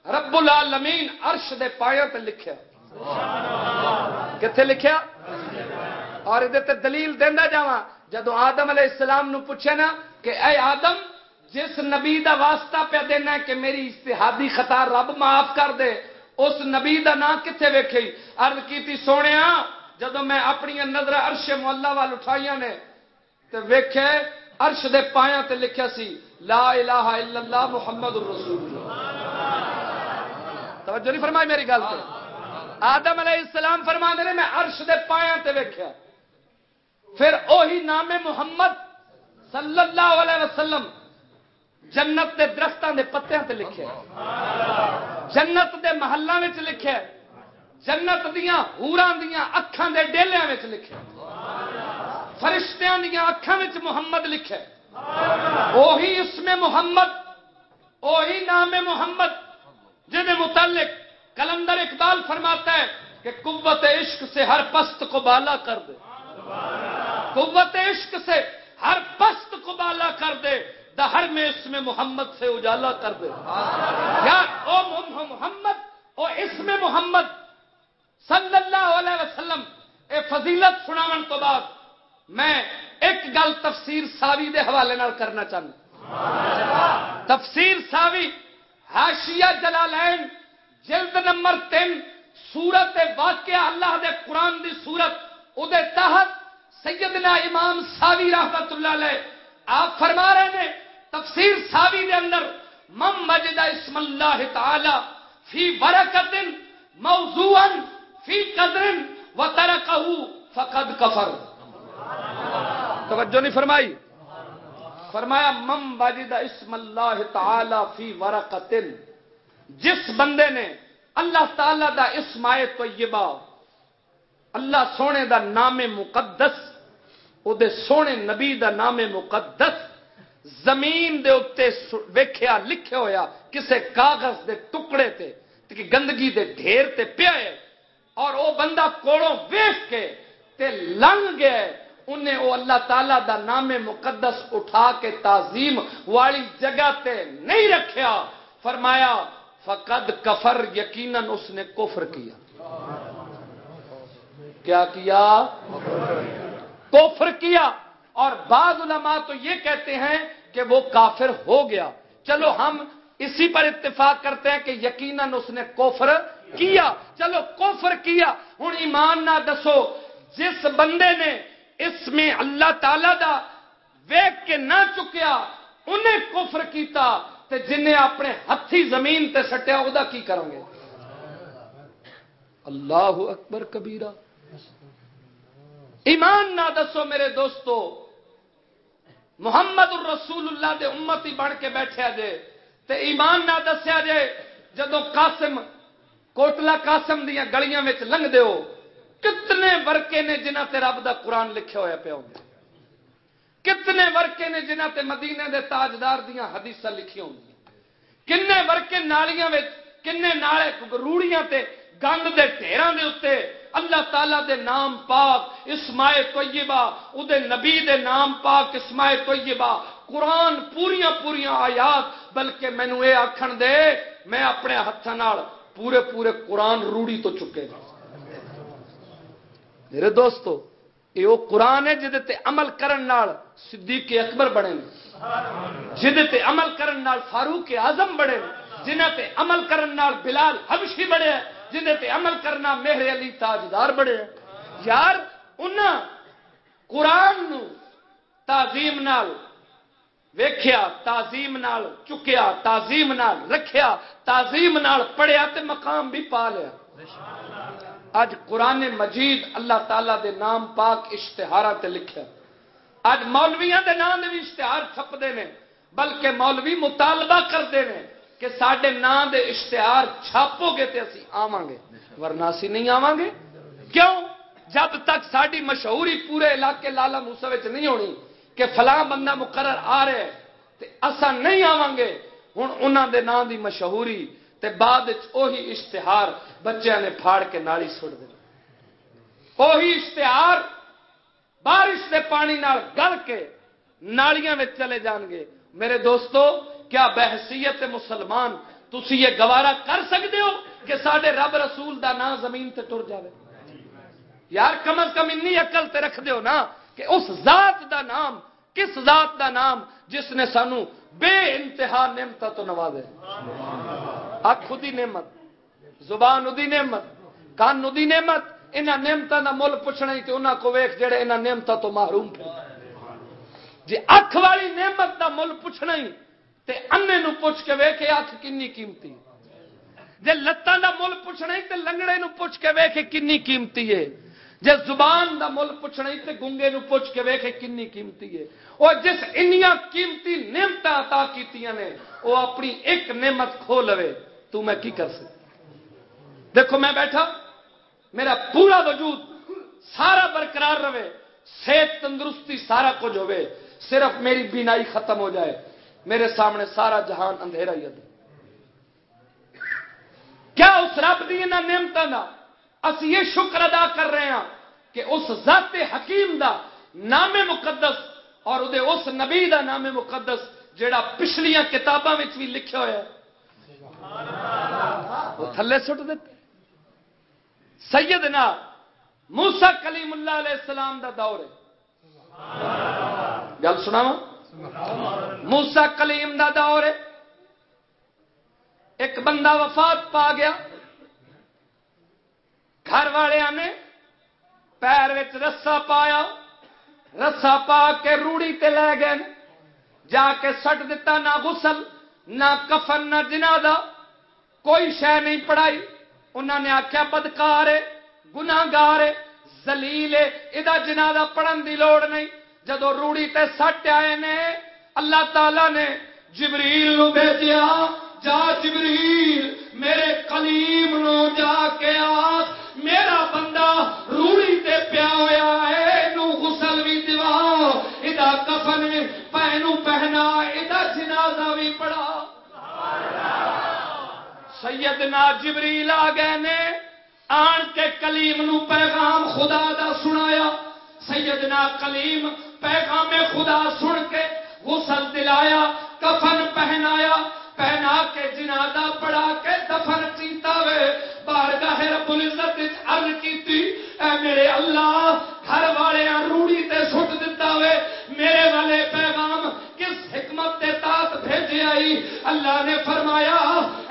رب العالمین عرش دے پایاں تے لکھیا۔ کتنے لکھیا؟ اور یہ دلیل دینا جا جدو آدم علیہ السلام نو پوچھے نا کہ اے آدم جس نبی دا واسطہ پہ دینا کہ میری اشتہادی خطا رب معاف کر دے، اس نبی دا نام کتنے ویکھی؟ ارد کی سونے جدو میں اپنی نظر ارش مولا وال اٹھائی نے تو ویکھے ارش دے پایا تے لکھیا سی، لا الہ الا اللہ محمد الرسول۔ توجہ نہیں فرمائی میری گل سے آدم علیہ السلام فرما دے میں عرش دے پایا تے ویکھیا۔ پھر اوہی نام محمد صلی اللہ علیہ وسلم جنت دے درختوں دے پتیاں تے لکھیا جنت دے محلہ وچ لکھیا جنت دیاں ہوراں دیاں اکھاں دے ڈیلیاں وچ لکھیا فرشتیاں دیاں اکھاں وچ محمد لکھیا اوہی اسم محمد، اوہی نام محمد جن متعلق کلندر اقبال فرماتا ہے کہ قوت عشق سے ہر پست کو بالا کر دے۔ قوت عشق سے ہر پست کو بالا کر دے۔ دہر میں اس میں محمد سے اجالا کر دے۔ یار، او محمد، او اس میں محمد۔ صلی اللہ علیہ وسلم، اے فضیلت سناون تو بعد میں ایک گل تفسیر ساوی دے حوالے نال کرنا چاہتا تفسیر ساوی ہاشیا جلالین، جلد نمبر تین، سورت واقعہ اللہ دے قرآن دی سورت، او دے تحت سیدنا امام ساوی رحمت اللہ علیہ، آپ فرما رہے ہیں تفسیر ساوی دے اندر مم مجد اسم اللہ تعالی فی برکت موضوعا فی قدر و ترکہ فقد کفر. توجہ نہیں فرمائی؟ فرمایا مم مجد اسم اللہ تعالی فی ورقت جس بندے نے اللہ تعالی دا اسم آئے طیبہ، اللہ سونے دا نام مقدس، او دے سونے نبی دا نام مقدس زمین دے اتنے ویکھیا لکھے ہویا، کسے کاغذ دے ٹکڑے تے گندگی دے ڈھیر تے پیا اور او بندہ کوڑوں ویخ کے تے لنگ گئے انہیں او اللہ تعالی دا نام مقدس اٹھا کے تعظیم والی جگہ تے نہیں رکھیا۔ فرمایا، فقد کفر، یقیناً اس نے کفر کیا۔ کیا کیا؟ کفر کیا۔ اور بعض علماء تو یہ کہتے ہیں کہ وہ کافر ہو گیا۔ چلو ہم اسی پر اتفاق کرتے ہیں کہ یقیناً اس نے کوفر کیا۔ چلو کوفر کیا۔ ہوں ایمان نہ دسو، جس بندے نے اس میں اللہ تعالی دا ویک کے نہ چکیا، انہیں کفر کیتا تے جنہیں اپنے ہاتھی زمین تے سٹیا وہ کی کریں گے؟ اللہ اکبر کبیرہ۔ ایمان نہ دسو میرے دوستو محمد الرسول اللہ دے امتی بن کے بیٹھے جے، تے ایمان نہ دسیا جے، جدو قاسم کوٹلا قاسم دیا گلیاں لنگ دیو کتنے ورکے نے جنہ تے رب دا قرآن لکھے ہوا پیا ہوں کتنے ورکے نے جنہ تے مدینے دے تاجدار دیا حدیث لکھی ہوں کنے ورکے نالیاں کنے نالے روڑیاں تے، گند دے ٹھیران دے اتنے اللہ تعالی دے نام پاک اسماء طیبہ او دے نبی دے نام پاک اسماء طیبہ۔ قرآن پوریاں پوریاں آیات، بلکہ مینو یہ آخر دے، میں اپنے ہاتھوں پورے پورے قرآن روڑی تو چکے گا۔ میرے دوستو یہ وہ قرآن ہے جہد عمل کرن نال صدیق اکبر بنے جہد عمل کرن نال فاروق اعظم بڑے جنہ تے عمل کرن نال بلال حبشی بڑے جہد تے عمل کرنا مہر علی تاجدار بڑے یار ان قرآن نو تعظیم نال ویکھیا، تعظیم نال چکیا، تعظیم نال رکھیا، تعظیم نال پڑھیا تے مقام بھی پا لیا۔ اج قرآن مجید اللہ تعالی دے نام پاک اشتہار لکھا اج مولویا دے نام بھی اشتہار چھپتے ہیں بلکہ مولوی مطالبہ کرتے ہیں کہ سڈے نام دے اشتہار چھاپو گے تو اسی آواں گے۔ ورنہ اسی نہیں آواں گے۔ کیوں؟ جب تک ساری مشہوری پورے علاقے لالا موسا نہیں ہونی کہ فلاں بندہ مقرر آ رہے تے اسا نہیں آواں گے ہوں انہوں دے نام دی مشہوری تے بعد اوہی اشتہار بچیاں نے پھاڑ کے نالی سٹ دے اوہی اشتہار بارش دے پانی نال گل کے نالیاں چلے جان گے۔ میرے دوستو کیا بحثیت مسلمان؟ تسی یہ گوارا کر سکتے ہو کہ سڈے رب رسول دا نام زمین تے ٹر جائے یار کم از کم انی اقل تے رکھ دیو نا کہ اس ذات دا نام کس ذات دا نام جس نے سانو بے انتہا نعمت تو نوازے؟ اک خودی نعمت زبان ادی نعمت کان ادی نعمت انہاں نعمتوں کا مل پوچھنا ہی تو انہاں کو ویخ جڑے انہاں نعمتوں تو محروم پھر جی اکھ والی نعمت دا مل پوچھنا ہی تے انے نو پوچھ کے ویخ اکھ کنی قیمتی جی لتان دا مل پوچھنا ہی تے لنگڑے نو پوچھ کے ویخ کنی قیمتی ہے۔ جی زبان دا مل پوچھنا ہی تے گنگے نو پوچھ کے ویخ کنی قیمتی ہے۔ اور جس انیاں قیمتی نعمت عطا کیتیاں نے وہ اپنی ایک نعمت کھو لوے، تو میں کی کر سکتا دیکھو میں بیٹھا، میرا پورا وجود سارا برقرار رہے، صحت تندرستی سارا کچھ ہوئے صرف میری بینائی ختم ہو جائے۔ میرے سامنے سارا جہان اندھیرا ہی کیا اس رب دی نعمتوں کا اسی یہ شکر ادا کر رہے ہیں کہ اس ذات حکیم دا نام مقدس اور اس نبی دا نام مقدس جڑا پچھلیاں کتاباں بھی لکھا ہوا ہے۔ وہ تھلے سٹ دیتے۔ سیدنا موسا کلیم اللہ علیہ السلام دا دور ہے۔ گل سنا موسا کلیم دا دور ہے۔ ایک بندہ وفات پا گیا۔ گھر والوں نے پیر رسا پایا۔ رسا پا کے روڑی تے لے گئے جا کے سٹ دیتا نہ غسل، نہ کفن، نہ جنازہ۔ کوئی شہ نہیں پڑھائی۔ انہوں نے آخیا بدکار گناگار ہے زلیل ہے یہ جنازہ پڑھن کی لوڑ نہیں۔ جدو روڑی تے سٹ آئے نے، اللہ تعالی نے جبریل نو بھیجیا۔ جا جبریل، میرے کلیم نو جا کے آس میرا بندہ روڑی تے پیا ہوا ہے نو غسل بھی دوا۔ ادا کفن پہنو پہنا ادا جنازہ بھی پڑھا۔ سیدنا جبریل آ گئے نے، آن کے کلیم نو پیغام خدا دا سنایا۔ سیدنا کلیم پیغام خدا سن کے غسل دلایا، کفن پہنایا، پہنا کے جنازہ پڑا کے دفن چیتا وے۔ بارگاہ رب العزت عرض کیتی، اے میرے اللہ، گھر والے روڑی تے سٹ دتا وے۔ میرے والے پیغام کس حکمت دے تحت بھیجے آئی، اللہ نے فرمایا،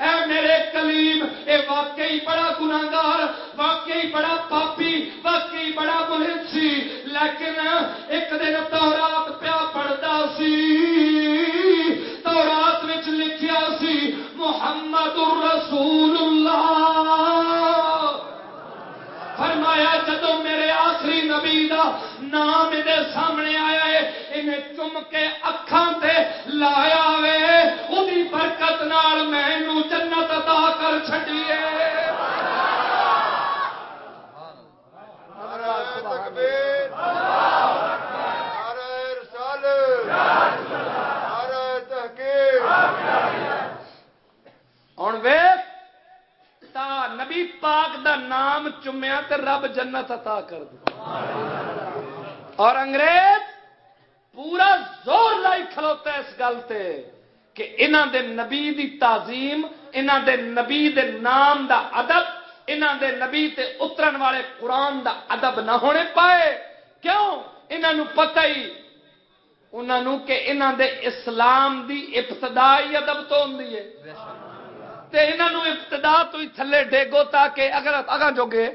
اے میرے کلیم، اے واقعی بڑا گناگار واقعی بڑا پاپی، واقعی بڑا ملت سی لیکن ایک دن تورات پیا پڑھتا سی، تورات وچ لکھیا سی، محمد الرسول اللہ فرمایا جدو میرے آخری نبی دا نام دے سامنے آیا ہے انہیں چم کے اکھان تے لایا وے۔ وہی برکت نال میں جنت عطا کر ہوں ویخ نبی پاک دا نام چومیا تو رب جنت عطا کر اور انگریز پورا زور لائی کھلوتا اس گل سے کہ انہوں دے نبی دی تعظیم انہوں دے نبی دے نام دا ادب انہوں دے نبی تے اترن والے قرآن دا ادب نہ ہونے پائے۔ کیوں؟ انہوں پتہ ہی انہوں کہ انہوں دے اسلام دی ابتدائی ادب تو ہوں تے انہوں ابتدا تو ہی تھلے ڈیگو تاکہ اگر اگاں جو گے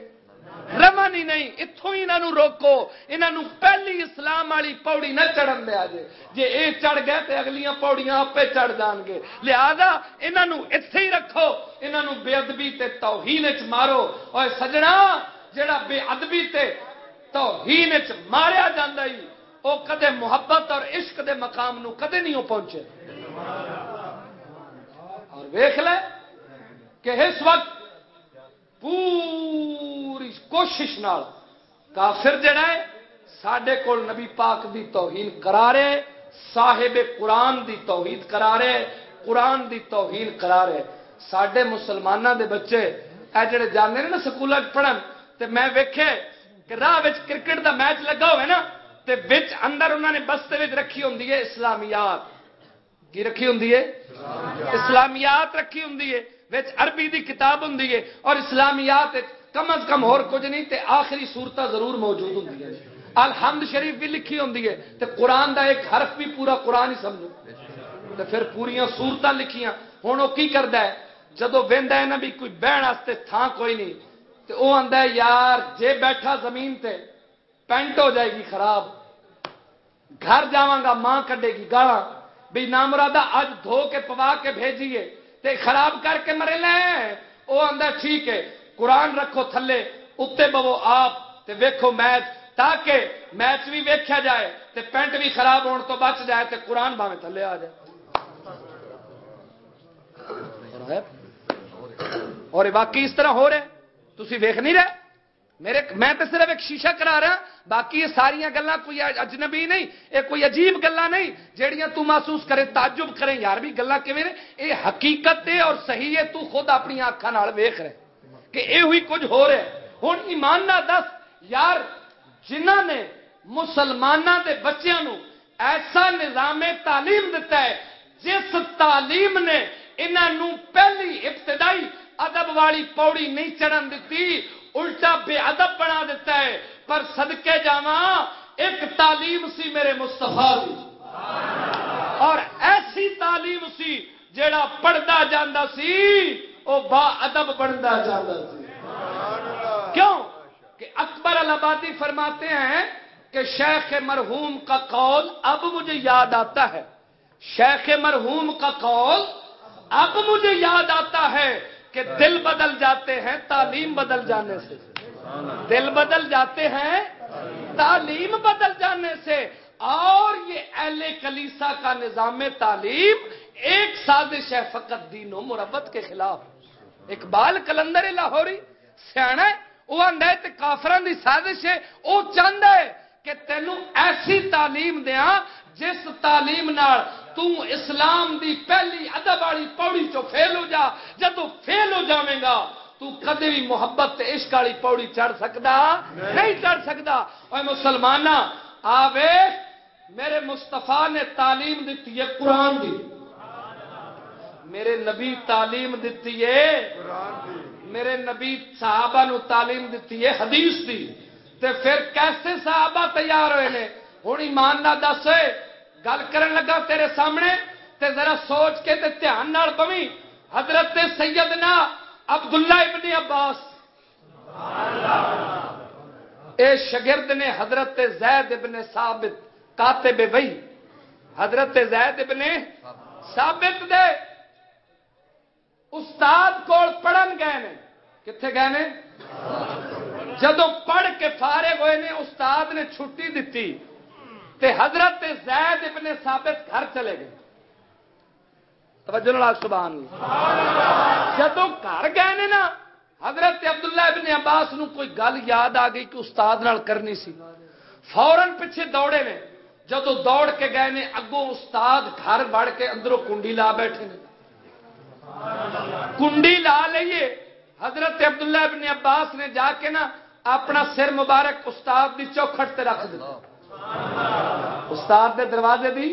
رمن ہی نہیں اتوں ہی انہوں روکو انہوں پہلی اسلام والی پوڑی نہ چڑھن دیا جے جے اے چڑھ گئے تے اگلیاں پوڑیاں اپے چڑھ جان گے لہذا انہوں اتے ہی رکھو انہوں بے ادبی تے توہین چ مارو اور سجنا جڑا بے ادبی تے توہین چ ماریا جاندہ ہی وہ کدے محبت اور عشق دے مقام نو کدے نہیں پہنچے اور ویخ لے کہ اس وقت پوری کوشش نال کافر جڑا ہے سڈے کول نبی پاک دی توہین کرا رہے صاحب قرآن دی توحید کرا رہے قرآن دی توہین کرا رہے سڈے مسلمانوں دے بچے اے جڑے جانے نا سکول پڑھن تے میں ویکھے کہ راہ کرکٹ دا میچ لگا ہوئے نا تے وچ اندر انہوں نے بستے وچ رکھی ہوں اسلامیات۔ کی رکھی ہوں اسلامیات۔ رکھی ہوں عربی دی کتاب ہوں اور اسلامیات کم از کم اور کچھ نہیں، تے آخری صورت ضرور موجود ہوں الحمد شریف بھی لکھی ہوں تے قرآن دا ایک حرف بھی پورا قرآن ہی سمجھو۔ تے پھر پوریا سورت لکھیاں۔ ہوں وہ کی کرتا ہے؟ جدو ہے نا بھی کوئی بہن واسطے تھان کوئی نہیں تو وہ آتا ہے، یار جے بیٹھا زمین تے، پینٹ ہو جائے گی خراب۔ گھر جا ماں کڈے گی گالا بھی نامرادہ اج دھو کے پوا کے بھیجیے، تے خراب کر کے مرے لیں وہ آدھا ٹھیک ہے۔ قرآن رکھو تھلے اتنے بو آپ، تے ویکھو میچ، تاکہ میچ بھی ویکھیا جائے، تے پینٹ بھی خراب ہونے تو بچ جائے، تے قرآن باوے تھلے آ جائے۔ اور باقی اس طرح ہو رہے؟ تھی ویخ نہیں رہے؟ میرے، میں تو صرف ایک شیشہ کرا رہا، باقی یہ ساری گلیں کوئی اجنبی نہیں، یہ کوئی عجیب گلا نہیں جہیا تو محسوس کرے، تعجب کرے، یار بھی گلا یہ حقیقت ہے اور صحیح ہے، تو خود اپنی اکھان ویخ رہے۔ کہ یہ ہوئی کچھ ہو رہا ہے۔ ہوں ایمان نہ دس، یار جنہ نے مسلمانوں کے بچوں ایسا نظام تعلیم دیتا ہے، جس تعلیم نے انہوں پہلی ابتدائی ادب والی پوڑی نہیں چڑھن دیتی الٹا بے ادب بنا دیتا ہے۔ پر سدکے جا ایک تعلیم سی میرے مستفا اور ایسی تعلیم سی جیڑا پڑھتا جانا سی وہ با ادب بنتا جانا سی۔ کیوں؟ کہ اکبر البادی فرماتے ہیں کہ شیخ مرحوم کا قول اب مجھے یاد آتا ہے۔ شیخ مرحوم کا قول اب مجھے یاد آتا ہے کہ دل بدل جاتے ہیں تعلیم بدل جانے سے۔ دل بدل جاتے ہیں تعلیم بدل جانے سے۔ اور یہ اہل کلیسا کا نظام تعلیم ایک سازش ہے فقط دین و مربت کے خلاف۔ اقبال کلندر لاہوری، سیاح وہ آدھا ہے کافران کی سازش ہے۔ وہ چاہتا ہے کہ تینوں ایسی تعلیم دیا جس تعلیم نال تو اسلام دی پہلی ادب والی پوڑی چو فیل ہو جا۔ جدو فیل ہو جاویں گا، تو کدے بھی محبت عشق والی پوڑی چڑھ سکتا نہیں چڑھ سکتا اور مسلمان آوے میرے مستفا نے تعلیم دیتی ہے قرآن دی۔ میرے نبی تعلیم دیتی ہے۔ میرے نبی صحابہ نو تعلیم دیتی ہے حدیث دی۔ تے پھر کیسے صحابہ تیار ہوئے نے؟ ہوں ایمان نہ دس گل کرن لگا تیرے سامنے تے ذرا سوچ کے تے دھیان نال بوی حضرت سیدنا عبداللہ ابن عباس۔ اے شگرد نے حضرت زید ابن ثابت کاتب وہی حضرت زید ابن ثابت دے استاد کول پڑھن گئے نے۔ کتنے گئے نے؟ جدو پڑھ کے فارغ ہوئے نے، استاد نے چھٹی دیتی تے حضرت زید ابن ثابت گھر چلے گئے۔ توجہ سبحان اللہ۔ جدو گھر گئے نے نا، حضرت عبداللہ ابن عباس نو کوئی گل یاد آ گئی کہ استاد نال کرنی سی۔ فورن پیچھے دوڑے نے۔ جدو دوڑ کے گئے نے، اگوں استاد گھر بڑھ کے اندروں کنڈی لا بیٹھے نے۔ کنڈی لا لئیے حضرت عبداللہ ابن عباس نے جا کے نا اپنا سر مبارک استاد دی چوکھٹ تے رکھ دیا استاد دے دروازے دی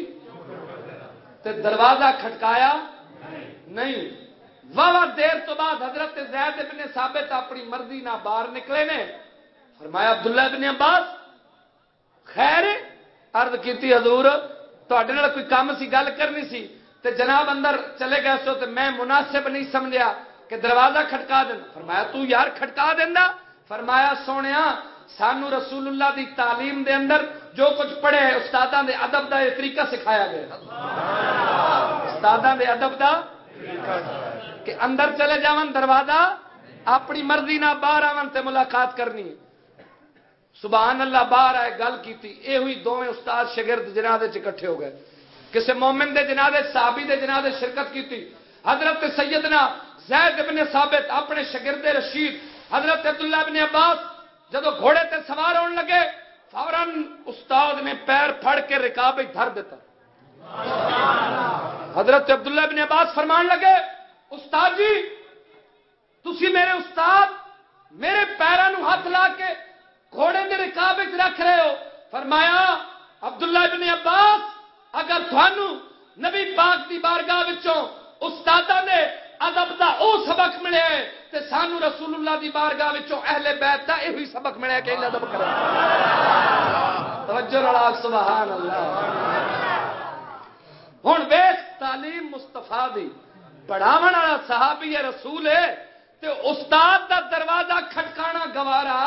تے دروازہ کھٹکایا۔ نہیں۔ واہ دیر تو بعد حضرت زید ابن ثابت اپنی مرضی نہ باہر نکلے نے۔ فرمایا، عبداللہ ابن عباس، خیر عرض کیتی، حضور تے کوئی کام سی، گل کرنی سی۔ تے جناب اندر چلے گئے سو تے میں مناسب نہیں سمجھا کہ دروازہ کھٹکا دینا۔ فرمایا، تو یار کھٹکا دینا فرمایا سونے سانو رسول اللہ دی تعلیم دے اندر جو کچھ پڑھے استاداں دے ادب دا یہ طریقہ سکھایا گیا استاداں دے ادب دا کہ اندر چلے جاون، دروازہ اپنی مرضی نہ باہر آون تے ملاقات کرنی ہے۔ سبحان اللہ، باہر آئے گل کی یہ ہوئی دونوں استاد شگرد جناد اکٹھے ہو گئے۔ کسی مومن دے جناد صحابی دے جناد شرکت کی تھی حضرت سیدنا زید ابن ثابت اپنے شگرد رشید حضرت عبداللہ ابن عباس جب گھوڑے تے سوار ہونے لگے فوراً استاد نے پیر پھڑ کے رکاب دھر دیتا۔ حضرت عبداللہ ابن عباس فرمان لگے استاد جی تسی میرے استاد میرے پیروں ہاتھ لا کے گھوڑے کے رکاب رکھ رہے ہو۔ فرمایا عبداللہ ابن عباس اگر تھانو نبی پاک دی بارگاہ وچوں استاد نے ادب دا او سبق ملے تے سانو رسول اللہ دی بارگاہ وچوں اہل بیت دا ایہی سبق ملے کہ ادب کرے توجہ رڑا سبحان اللہ۔ ہن ویکھ، تعلیم مصطفی دی پڑھاون والا صحابی رسول ہے تے استاد دا دروازہ کھٹکانا گوارا۔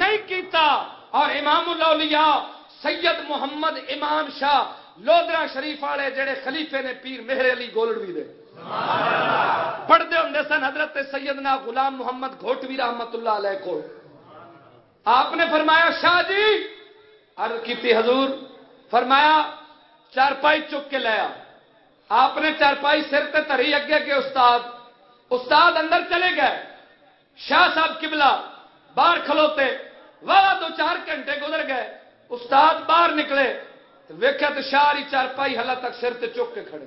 نہیں کیتا اور امام الاولیاء سید محمد امام شاہ لودرا شریف والے جڑے خلیفے نے پیر مہر علی گولڑوی دے۔ پڑھتے ہوں سن حضرت سیدنا غلام محمد گھوٹوی رحمت اللہ علیہ کو آپ نے فرمایا، شاہ جی عرض کی حضور، فرمایا، چارپائی چک کے لیا آپ نے چارپائی سر تے تری اگے کے استاد استاد اندر چلے گئے۔ شاہ صاحب قبلہ باہر کھلوتے واہ دو چار گھنٹے گزر گئے۔ استاد باہر نکلے ویکیا تو شاہ چار پائی ہلا تک سر تے چک کے کھڑے۔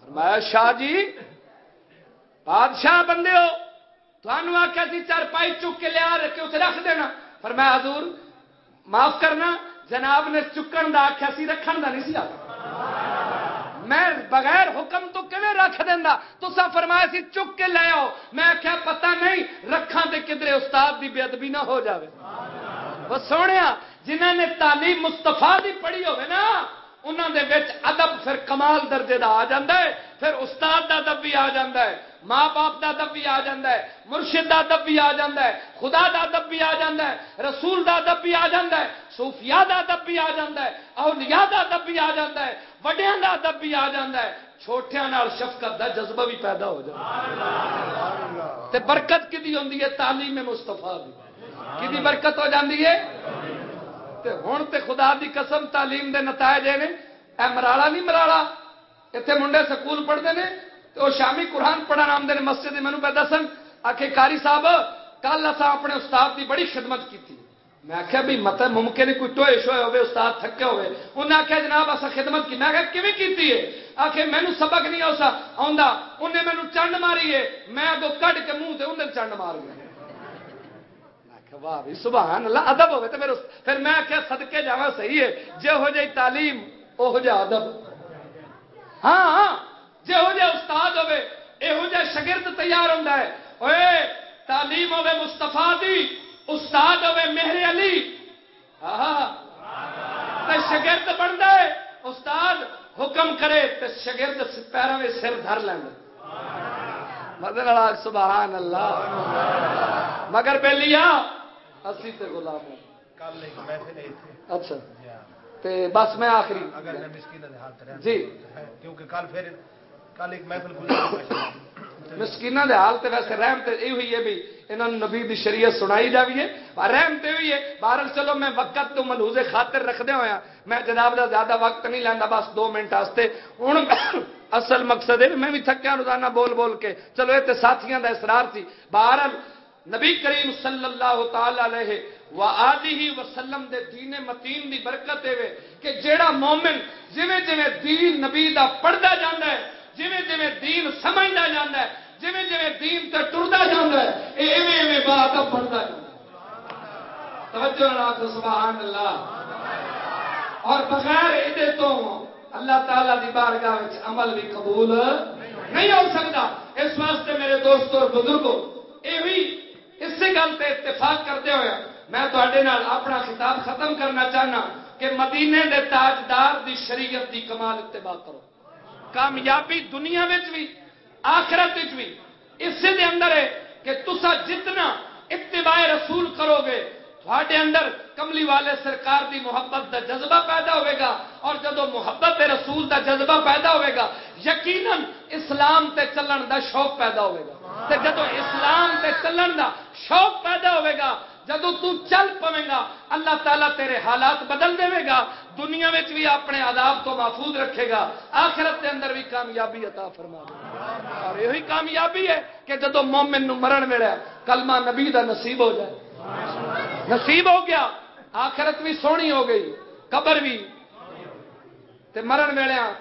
فرمایا، شاہ جی بادشاہ بندے ہو تھانوں آخیا سی چار پائی چک کے لیا کے اسے رکھ دینا۔ فرمایا، حضور، معاف کرنا، جناب نے چکن کا آخیا سی، رکھن کا نہیں سی میں بغیر حکم تو کیون رکھ دینا تو سا فرمایا سی، چک کے لے آؤ۔ میں آخیا پتہ نہیں رکھا دے کدھر استاد دی بے ادبی نہ ہو جاوے۔ وہ سونے جنہوں نے تعلیم مستفا دی پڑھی ہوگی نا انہوں دے وچ ادب پھر کمال درجے دا آ جاندہ ہے۔ پھر استاد دا ادب بھی آ جاندہ ہے۔ ماں باپ دا ادب بھی آ جاندہ ہے۔ مرشد دا ادب بھی آ جاندہ ہے۔ خدا دا ادب بھی آ جاندہ ہے۔ رسول دا ادب بھی آ جاندہ ہے۔ صوفیاء دا ادب بھی آ جاندہ ہے۔ اولیاء دا ادب بھی آ جاندہ ہے۔ وڈیاں دا ادب بھی آ جاندہ ہے، چھوٹیاں نال شفقت دا جذبہ بھی پیدا ہو جاتا تے برکت کدی ہوندی ہے؟ تعلیم مصطفیٰ دی۔ کدی برکت ہو جاندی ہے؟ تے ہوں تے خدا دی قسم تعلیم دے نتائج نے اے مرالا نہیں مرالا اتنے منڈے سکول پڑھتے ہیں تو وہ شامی قرآن پڑھن آمدے مسجد مینو پہ دسن آخے کاری صاحب، کل اصا اپنے استاد دی بڑی خدمت کی تھی میں آخیا بھی مت ممکن ہے کوئی ٹوئے شوئے ہوئے استاد تھکے ہوئے انہیں آخیا جناب اصا خدمت کی، میں آخیا کیویں کیتی ہے؟ آخے مینو سبق نہیں آسا آندا انہیں مینو چنڈ ماری ہے۔ میں اگو کڈ کے منہ سے انہیں چنڈ مار گیا۔ واہ سبحان اللہ، ادب ہوئے تو پھر پھر میں آخیا سدکے جا صحیح ہے۔ جہو جی تعلیم وہ جا ادب۔ ہاں ہاں جہو جہ استاد ہوے یہو جہ شگرد تیار ہوتا ہے۔ اوے تعلیم ہوے مستفا دی۔ استاد ہوے مہر علی۔ ہاں شگرد بنتا ہے استاد حکم کرے تو شگرد پیروں میں سر دھر لیں مدر سبحان اللہ۔ مگر بے لیا اسی تے غلام ہوں اچھا۔ تے بس میں آخری۔ اگر میں مسکین جی۔ کیونکہ کل پھر کل ایک محفل مسکینہ دے حال تے ویسے رحم تے یہ ہوئی ہے بھی انہوں نبی دی شریعت سنائی جاوی ہے رحم تے ہوئی ہے۔ بہرحال چلو میں وقت تو ملحوظ خاطر رکھ دیا ہوا ہاں۔ میں جناب دا زیادہ وقت نہیں لینا بس دو منٹ واسطے ہوں اصل مقصد ہے میں بھی تھکیا روزانہ بول بول کے۔ چلو یہ ساتھیاں دا اسرار تھی بہرحال نبی کریم صلی اللہ تعالی علیہ و آدی وسلم دے دین متین دی برکت ہے کہ جیڑا مومن جویں جویں دین نبی دا پڑھدا جاندا ہے جویں جویں دین سمجھدا جاندا ہے، جویں جویں دین تے ٹردا جاندا ہے، اے ایویں ایویں بات پڑھدا ہے۔ توجہ راکھ سبحان اللہ۔ اور بغیر ادے تو اللہ تعالی دی بارگاہ وچ عمل بھی قبول نہیں ہو سکتا اس واسطے میرے دوستو اور بزرگوں اے بھی اسی گل تے اتفاق کرتے ہوئے میں تے اپنا خطاب ختم کرنا چاہنا کہ مدینے دے تاجدار دی شریعت دی کمال اتباع کرو۔ کامیابی دنیا بھی آخرت بھی اسی دے اندر ہے کہ تسا جتنا اتباع رسول کرو گے، تھوڑے اندر کملی والے سرکار دی محبت دا جذبہ پیدا ہوئے گا اور جدو محبت رسول دا جذبہ پیدا ہوئے گا، یقیناً اسلام تے چلن دا شوق پیدا ہوئے گا۔ تے جدو اسلام تے چلن دا شوق پیدا ہوئے گا جدو تو چل پوے گا، اللہ تعالیٰ تیرے حالات بدل دے گا، دنیا میں بھی اپنے عذاب تو محفوظ رکھے گا، آخرت کے اندر بھی کامیابی عطا فرما دے۔ اور یہی کامیابی ہے کہ جدو مومن نو مرن ملیا کلمہ نبی دا نصیب ہو جائے۔ نصیب ہو گیا، آخرت بھی سونی ہو گئی، قبر بھی۔ تے مرن ویلیا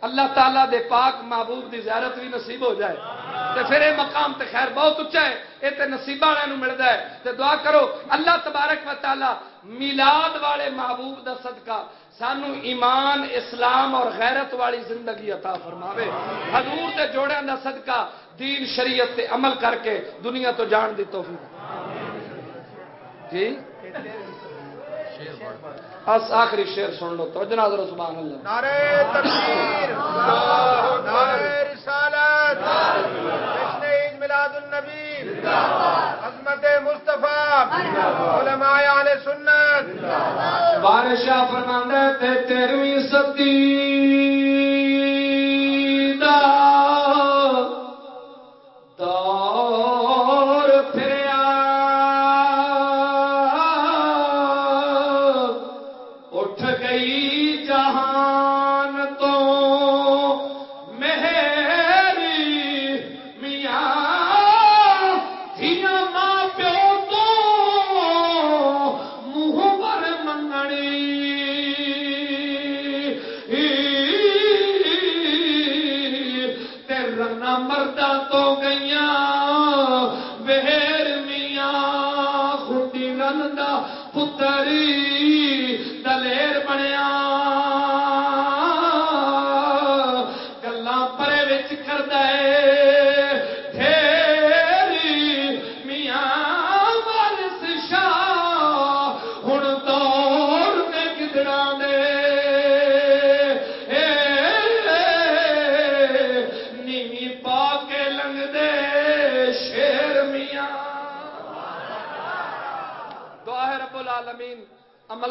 اللہ تعالیٰ دے پاک محبوب دی زیارت بھی نصیب ہو جائے۔ تے پھر یہ مقام تے خیر بہت اچا ہے یہ تے نصیبہ والے ملتا ہے۔ تے دعا کرو، اللہ تبارک و تعالیٰ میلاد والے محبوب دا صدقہ سانو ایمان، اسلام اور غیرت والی زندگی عطا فرماوے۔ حضور تے جوڑیاں دا صدقہ دین، شریعت تے عمل کر کے دنیا تو جان دی توفیق۔ جی؟ بس آخری شیر سن لو تو جناب سبحان اللہ۔ نعرہ تکبیر، اللہ، نعرہ رسالت۔ جشن میلاد النبی عظمت مصطفیٰ علماء اہل سنت۔ بارشاہ فرماندہ تے تیرویں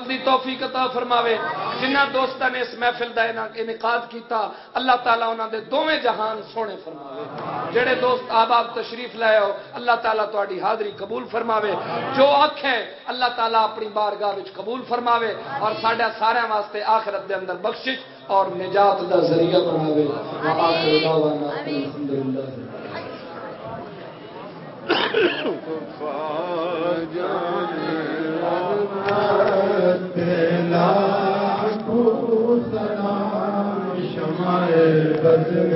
صدی توفیق عطا فرماوے۔ جنہ دوستاں نے اس محفل دا انعقاد کیتا، اللہ تعالیٰ انہاں دے دوویں جہان سونے فرماوے۔ جڑے دوست آباب تشریف لائے ہو، اللہ تعالیٰ تہاڈی حاضری قبول فرماوے۔ جو اکھ ہے اللہ تعالیٰ اپنی بارگاہ وچ قبول فرماوے۔ اور ساڈا سارے واسطے آخرت دے اندر بخشش اور نجات دا ذریعہ بناوے۔ وآخر دعوانا الحمدللہ۔ سلام شمائے بدلے